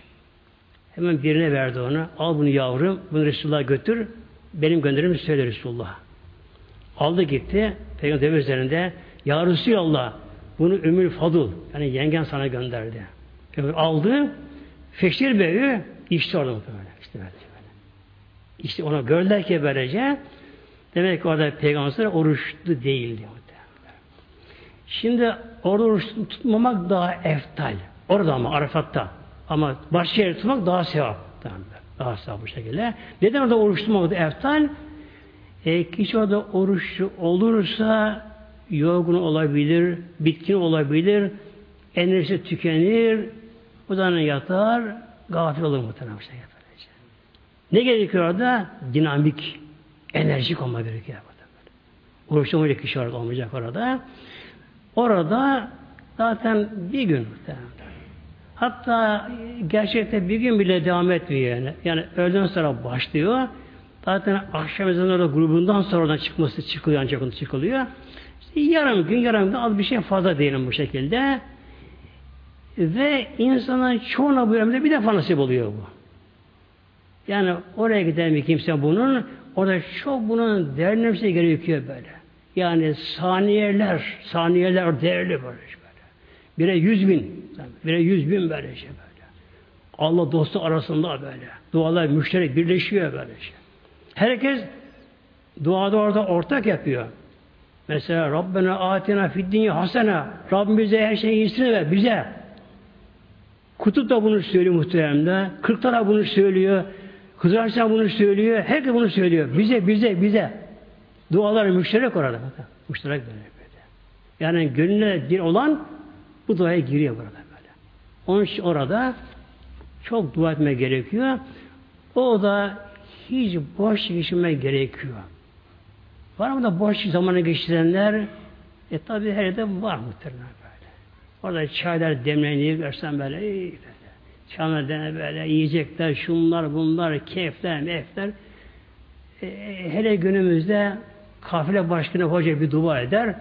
Hemen birine verdi onu. Al bunu yavrum, bunu Resulullah'a götür. Benim gönderimi söyle Resulullah. Aldı gitti. Peygamber üzerinde Ya Resulallah bunu Ümmül Fadıl yani yengen sana gönderdi. Peygamber aldı. Feşir Bey'i işte orada muhtemelen. İşte böyle. İşte ona gördüler ki böylece demek ki orada peygamber oruçlu değildi. Şimdi orada oruç tutmamak daha eftal. Orada ama Arafat'ta. Ama başka yerde tutmak daha sevap. Daha sevap bu şekilde. Neden orada oruç tutmamak da eftal? E, kişi orada oruçlu olursa yorgun olabilir, bitkin olabilir, enerjisi tükenir, udanın yatar, gafil olur muhtemelen bu şekilde. Ne gerekiyor orada? Dinamik, enerjik olma gerekiyor. Oruçlu olmayacak kişi orada olmayacak orada. Orada zaten bir gün Hatta gerçekte bir gün bile devam etmiyor yani. Yani öğleden sonra başlıyor. Zaten akşam ezanları grubundan sonra oradan çıkması çıkılıyor ancak onu çıkılıyor. İşte yarım gün yarım gün az bir şey fazla diyelim bu şekilde. Ve insanın çoğuna bu ömrde bir defa nasip oluyor bu. Yani oraya giden bir kimse bunun orada çok bunun değerlenmesi gerekiyor böyle. Yani saniyeler, saniyeler değerli böyle. böyle. Bire yüz bin, bire yüz bin böyle şey böyle. Allah dostu arasında böyle. Dualar müşterek birleşiyor böyle şey. Herkes duada orada ortak yapıyor. Mesela Rabbena atina fid dünya hasena. Rabbim bize her şeyi iyisini ver bize. Kutup da bunu söylüyor muhteremde. Kırklar da bunu söylüyor. Hızır Aleyhisselam bunu söylüyor. Herkes bunu söylüyor. Bize, bize, bize. Dualar müşterek orada. Müşterek böyle. böyle. Yani gönlüne dil olan bu duaya giriyor burada böyle. Onun için orada çok dua etme gerekiyor. O da hiç boş geçirme gerekiyor. Var mı da boş zamanı geçirenler? E tabi her yerde var muhtemelen böyle. Orada çaylar demlenir, görsen böyle, böyle. Çaylar demlenir böyle, yiyecekler, şunlar, bunlar, keyifler, meyfler. E, hele günümüzde kafile başkanı hoca bir dua eder.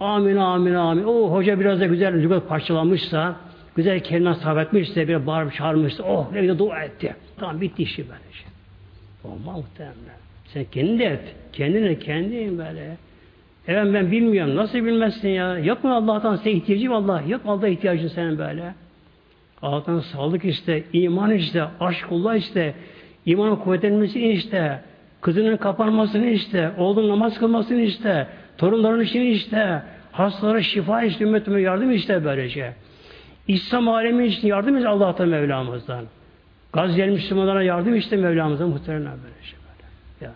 Amin, amin, amin. O hoca biraz da güzel güzel parçalanmışsa, güzel kelime sahip etmişse, bir bağırıp çağırmışsa, oh ne güzel dua etti. Tamam bitti işi böyle. Olmaz muhtemelen. Sen kendin de et. Kendine kendin böyle. Evet ben bilmiyorum. Nasıl bilmezsin ya? Yok mu Allah'tan size ihtiyacı Allah? Yok Allah'a ihtiyacın senin böyle. Allah'tan sağlık iste, iman iste, aşkullah iste, imanın kuvvetlenmesini iste, kızının kapanmasını iste, oğlun namaz kılmasını iste, torunların için iste, hastalara şifa iste, ümmetime yardım iste böylece. İslam alemi için yardım iste Allah'tan Mevlamız'dan. Gazze'li Müslümanlara yardım iste Mevlamız'dan muhtemelen böylece. Böyle. Ya.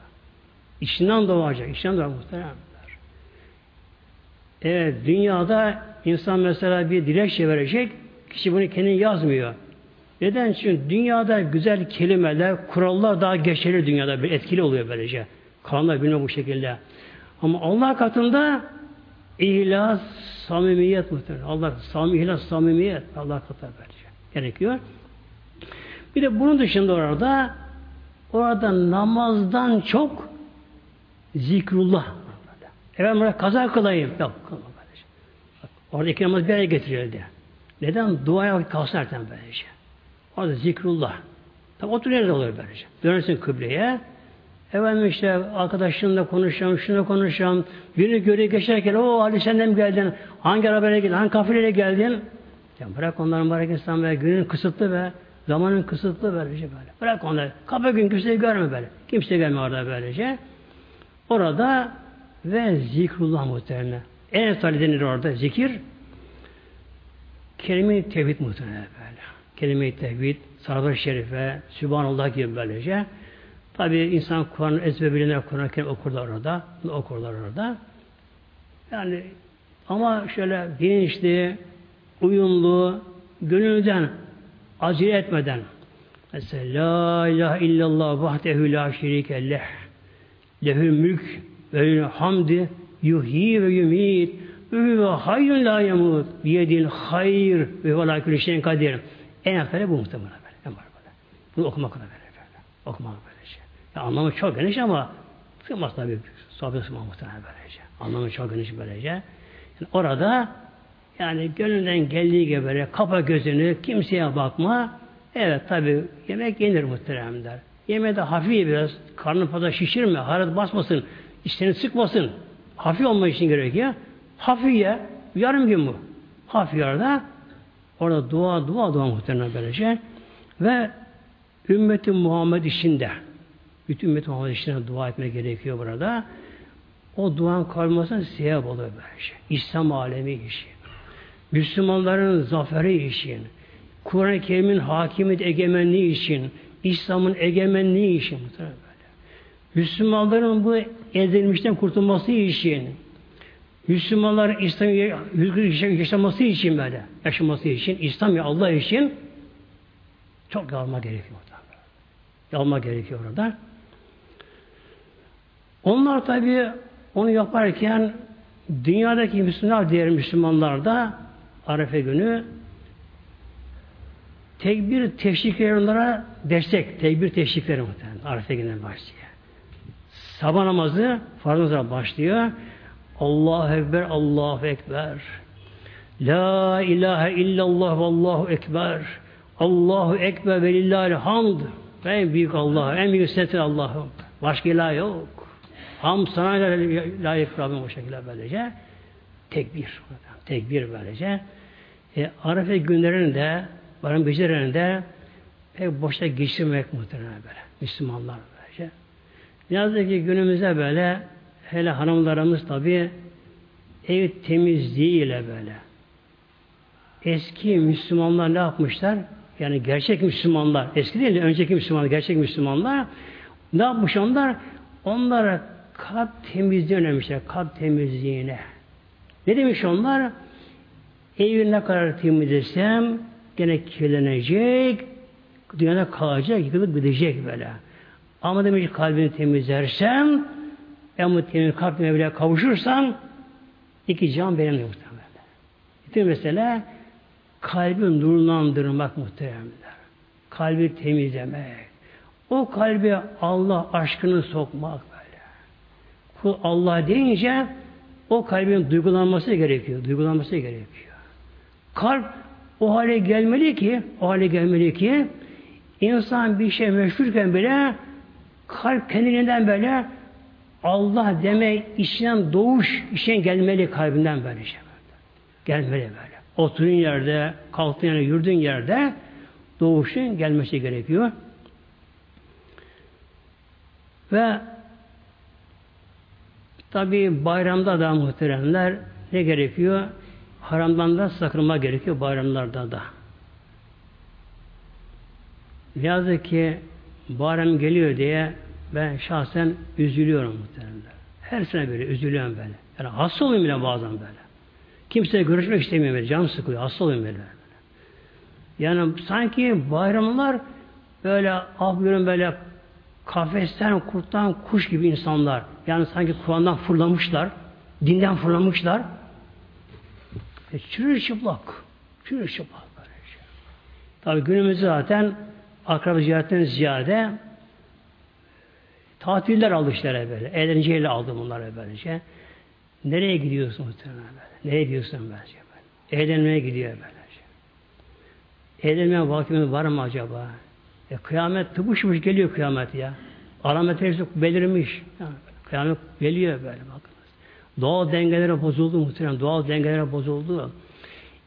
İçinden doğacak, içinden doğacak muhtemelen. Evet, dünyada insan mesela bir dilekçe verecek, kişi bunu kendi yazmıyor. Neden? Çünkü dünyada güzel kelimeler, kurallar daha geçerli dünyada, bir etkili oluyor böylece. Kanunlar bilmiyor bu şekilde. Ama Allah katında ihlas, samimiyet muhtemelen. Allah samimi, ihlas, samimiyet Allah böylece. Gerekiyor. Bir de bunun dışında orada orada namazdan çok zikrullah Efendim buraya kaza kılayım. Yok kılma kardeşim. Bak, orada iki namaz bir araya getirildi. Neden? Duaya vakit kalsın erken böylece. Orada zikrullah. Tabi otur yerde oluyor böylece. Dönersin kıbleye. Efendim işte arkadaşınla konuşacağım, şunu konuşacağım. Birini göre geçerken, o Ali senden mi geldin? Hangi arabayla geldin? Hangi kafileyle geldin? Ya bırak onların mübarek insan be. Günün kısıtlı be. Zamanın kısıtlı böylece böyle. Bırak onları. Kapı gün kimseyi görme böyle. Kimse gelme orada böylece. Orada ve zikrullah muhtemelen. En eftal denir orada zikir. Kelime-i tevhid muhtemelen böyle. Kelime-i tevhid, sahabe şerife, Sübhanallah gibi böylece. Tabi insan Kur'an'ı ezber bilenler Kur'an-ı okurlar orada. Okurlar orada. Yani ama şöyle bilinçli, uyumlu, gönülden acele etmeden mesela La ilahe illallah vahdehu la şerike leh lehül mülk ve hamdi yuhyi ve yumit ve hayyun la yemut biyedil hayr ve ve la şeyin kadir. En afere bu muhtemelen var böyle. Bunu okumak kadar böyle. Okumak böyle şey. Ya anlamı çok geniş ama sığmaz tabi. Sohbet sığmaz muhtemelen böylece. Anlamı çok geniş böylece. Yani orada yani gönlünden geldiği gibi böyle kapa gözünü kimseye bakma. Evet tabi yemek yenir muhteremler. Yemeğe de hafif biraz. Karnın fazla şişirme. Hararet basmasın. İşlerini sıkmasın. Hafif olma için gerekiyor. Hafif ye. Yarım gün bu. Hafif yarda. Orada dua, dua, dua muhtemelen böylece. Ve ümmeti Muhammed işinde bütün ümmeti Muhammed işine dua etme gerekiyor burada. O duan kalmasına sebep oluyor böylece. İslam alemi işi. Müslümanların zaferi için. Kur'an-ı Kerim'in hakimiyet egemenliği için. İslam'ın egemenliği için. Böyle. Müslümanların bu ezilmişten kurtulması için, Müslümanlar İslam'ı yaşaması için böyle, yaşaması için, İslam ya Allah için çok yalma gerekiyor orada. Yalma gerekiyor orada. Onlar tabi onu yaparken dünyadaki Müslümanlar, diğer Müslümanlar da Arefe günü tekbir teşvikleri onlara destek, tekbir teşvikleri muhtemelen Arefe gününden başlıyor. Sabah namazı farz başlıyor. Allahu Ekber, Allahu Ekber. La ilahe illallah ve Allahu Ekber. Allahu Ekber ve lillahi hamd. En büyük Allah, en büyük setir Allah'ım. Başka ilah yok. Ham sana layık Rabbim o şekilde böylece. Tekbir. Tekbir böylece. E, Arefe günlerinde, bayram gecelerinde pek boşta geçirmek muhtemelen böyle. Müslümanlar böylece. Ne yazık ki günümüzde böyle hele hanımlarımız tabi ev temizliğiyle böyle. Eski Müslümanlar ne yapmışlar? Yani gerçek Müslümanlar, eski değil de önceki Müslümanlar, gerçek Müslümanlar ne yapmış onlar? Onlara kalp temizliği önermişler, kalp temizliğine. Ne demiş onlar? Evi ne kadar temiz etsem gene kirlenecek, dünyada kalacak, yıkılıp gidecek böyle. Ama demiş kalbini temizlersem, en bu temiz kalp Mevla'ya kavuşursam, iki can benim de muhtemelen. İşte mesela kalbi nurlandırmak muhteremler. Kalbi temizlemek. O kalbi Allah aşkını sokmak. Kul Allah deyince o kalbin duygulanması gerekiyor. Duygulanması gerekiyor. Kalp o hale gelmeli ki, o hale gelmeli ki insan bir şey meşhurken bile kalp kendinden böyle Allah deme içinden doğuş içinden gelmeli kalbinden böyle şey. Gelmeli böyle. Oturun yerde, kalktığın yerde, yürüdüğün yerde doğuşun gelmesi gerekiyor. Ve tabi bayramda da muhteremler ne gerekiyor? Haramdan da sakınma gerekiyor bayramlarda da. Yazık ki bayram geliyor diye ben şahsen üzülüyorum muhteremler. Her sene böyle üzülüyorum böyle. Yani hasta oluyorum bile bazen böyle. Kimse görüşmek istemiyor böyle. Canım sıkılıyor. Hasta oluyorum böyle. Yani sanki bayramlar böyle ah böyle kafesten kurttan kuş gibi insanlar. Yani sanki Kur'an'dan fırlamışlar. Dinden fırlamışlar. E, çürür çıplak. Çürür çıplak. Şey. Tabi günümüzde zaten akraba ziyaretinden ziyade tatiller aldı işte böyle. Eğlenceyle aldı bunları böylece. Nereye gidiyorsun muhtemelen böyle? Nereye gidiyorsun böylece böyle? Eğlenmeye gidiyor böylece. Eğlenmeye vakitimiz var mı acaba? E, kıyamet tıpışmış geliyor kıyamet ya. Alametleri belirmiş. Yani, kıyamet geliyor böyle bakınız. Doğal dengelere bozuldu muhtemelen. Doğal dengelere bozuldu.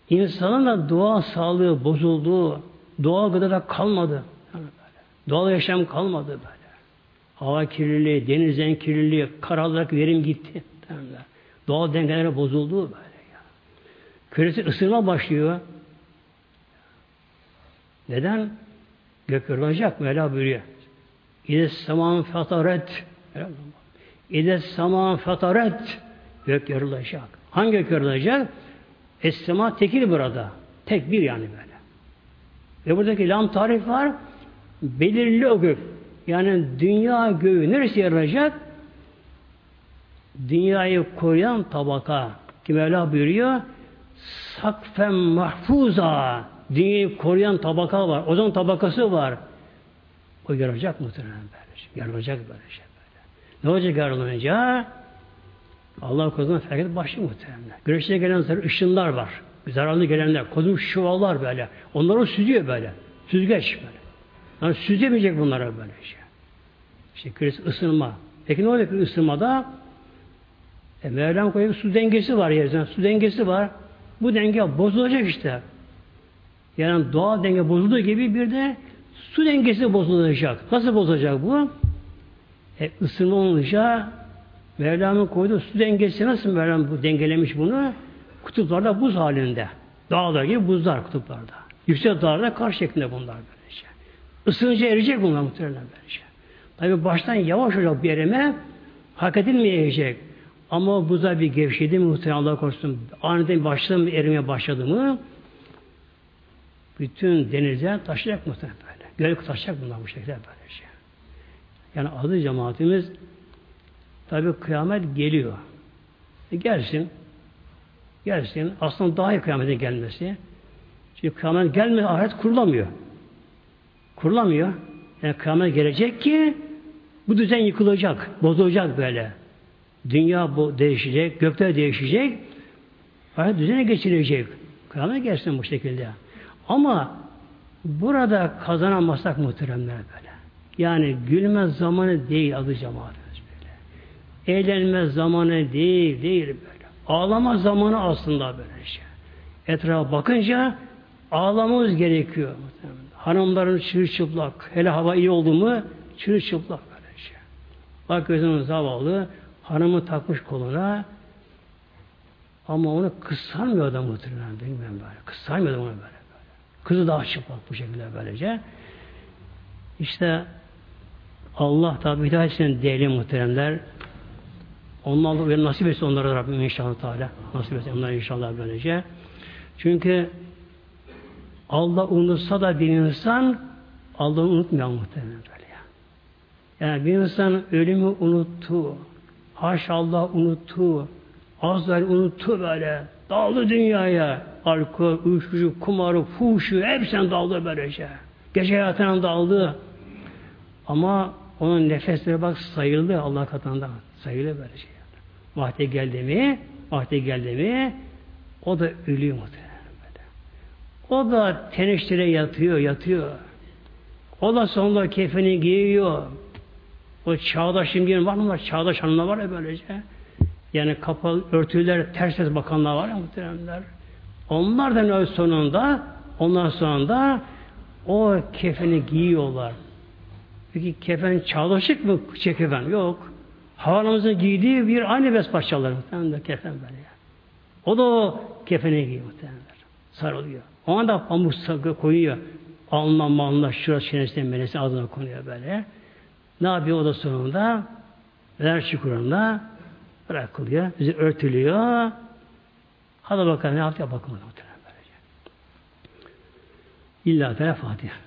İnsanın da doğal sağlığı bozuldu. Doğal gıdada kalmadı. Yani böyle. Doğal yaşam kalmadı böyle. Hava kirliliği, denizden kirliliği, karalık verim gitti. Doğal dengelere bozuldu böyle. Ya. Küresi ısırma başlıyor. Neden? Gök yorulacak Mevla buyuruyor. İde saman fataret İde saman fataret gök yorulacak. Hangi gök yorulacak? Es-sema tekil burada. Tek bir yani böyle. Ve buradaki lam tarif var. Belirli o gök. Yani dünya göğü neresi yarılacak? Dünyayı koruyan tabaka. Ki Mevla buyuruyor sakfen mahfuza dünyayı koruyan tabaka var. Ozon tabakası var. O yarılacak muhtemelen böyle. Yarılacak böyle şey böyle. Ne olacak yarılınca? Allah korusun felaket başlıyor muhtemelen. Güneşte gelen ışınlar var. Zararlı gelenler, kozmuş şuvallar böyle. Onları süzüyor böyle. Süzgeç böyle. Yani süzemeyecek bunlara böyle şey. İşte küresi ısınma. Peki ne olacak ısınmada? E, Mevlam koyuyor su dengesi var yerden. Su dengesi var. Bu denge bozulacak işte. Yani doğal denge bozulduğu gibi bir de su dengesi bozulacak. Nasıl bozulacak bu? E, ısınma olunca Mevlam'ın koyduğu su dengesi nasıl Mevlam bu dengelemiş bunu? Kutuplarda buz halinde. Dağlar gibi buzlar kutuplarda. Yüksek dağlarda kar şeklinde bunlar böylece. Isınınca eriyecek bunlar muhtemelen böylece. Tabi baştan yavaş olacak bir erime hak edilmeyecek. Ama buza bir gevşedi mi muhtemelen Allah korusun aniden başladı mı erimeye başladı mı bütün denize taşıyacak muhtemelen böyle. Göl taşıyacak bunlar bu şekilde böyle şey. Yani adı cemaatimiz tabi kıyamet geliyor. E gelsin. Gelsin. Aslında daha iyi kıyametin gelmesi. Çünkü kıyamet gelmedi ahiret kurulamıyor. Kurulamıyor. Yani kıyamet gelecek ki bu düzen yıkılacak, bozulacak böyle. Dünya bu değişecek, gökler değişecek. Ahiret düzene geçilecek. Kıyamet gelsin bu şekilde. Ama burada kazanamazsak muhteremler böyle. Yani gülme zamanı değil adı cemaatimiz böyle. Eğlenme zamanı değil, değil böyle. Ağlama zamanı aslında böyle şey. Etrafa bakınca ağlamamız gerekiyor. Hanımların çırçıplak, hele hava iyi oldu mu çırçıplak böyle şey. Bak gözünün zavallı, hanımı takmış koluna ama onu kıssanmıyor da muhtemelen bilmem böyle. Kıssanmıyor da onu böyle. Kızı daha çıplak bu şekilde böylece. İşte Allah tabi hidayetine değerli muhteremler Onlarla uyan nasip etsin onlara Rabbim inşallah Teala. Nasip etsin onlara inşallah böylece. Çünkü Allah unutsa da bir insan Allah'ı unutmuyor muhtemelen böyle ya. Yani bir insan ölümü unuttu. Haş Allah unuttu. Azrail unuttu böyle. Daldı dünyaya. Alkol, uyuşturucu, kumarı, fuhuşu hepsinden daldı böylece. Gece hayatından daldı. Ama onun nefesleri bak sayıldı Allah katında. Sayılı böyle şey. Vakti geldi mi, vakti geldi mi o da ölüyor muhtemelen. O da tenişlere yatıyor, yatıyor. O da sonunda kefeni giyiyor. O çağdaş şimdi var mı var? Çağdaş hanımlar var ya böylece. Yani kapalı örtüler ters ters bakanlar var ya muhteremler. Onlar da sonunda ondan sonra o kefeni giyiyorlar. Peki kefen çalışık mı kefen? Yok. Havanımızın giydiği bir aynı bez parçaları muhtemelen kefen böyle ya. O da o kefene giyiyor muhtemelen. Sarılıyor. O anda pamuk sakı koyuyor. Alnına malına şurası çenesine melesi ağzına konuyor böyle. Ne yapıyor o da sonunda? Ver çukurunda bırakılıyor. Örtülüyor. Hadi bakalım ne muhtemelen böylece. İlla Teala Fatiha.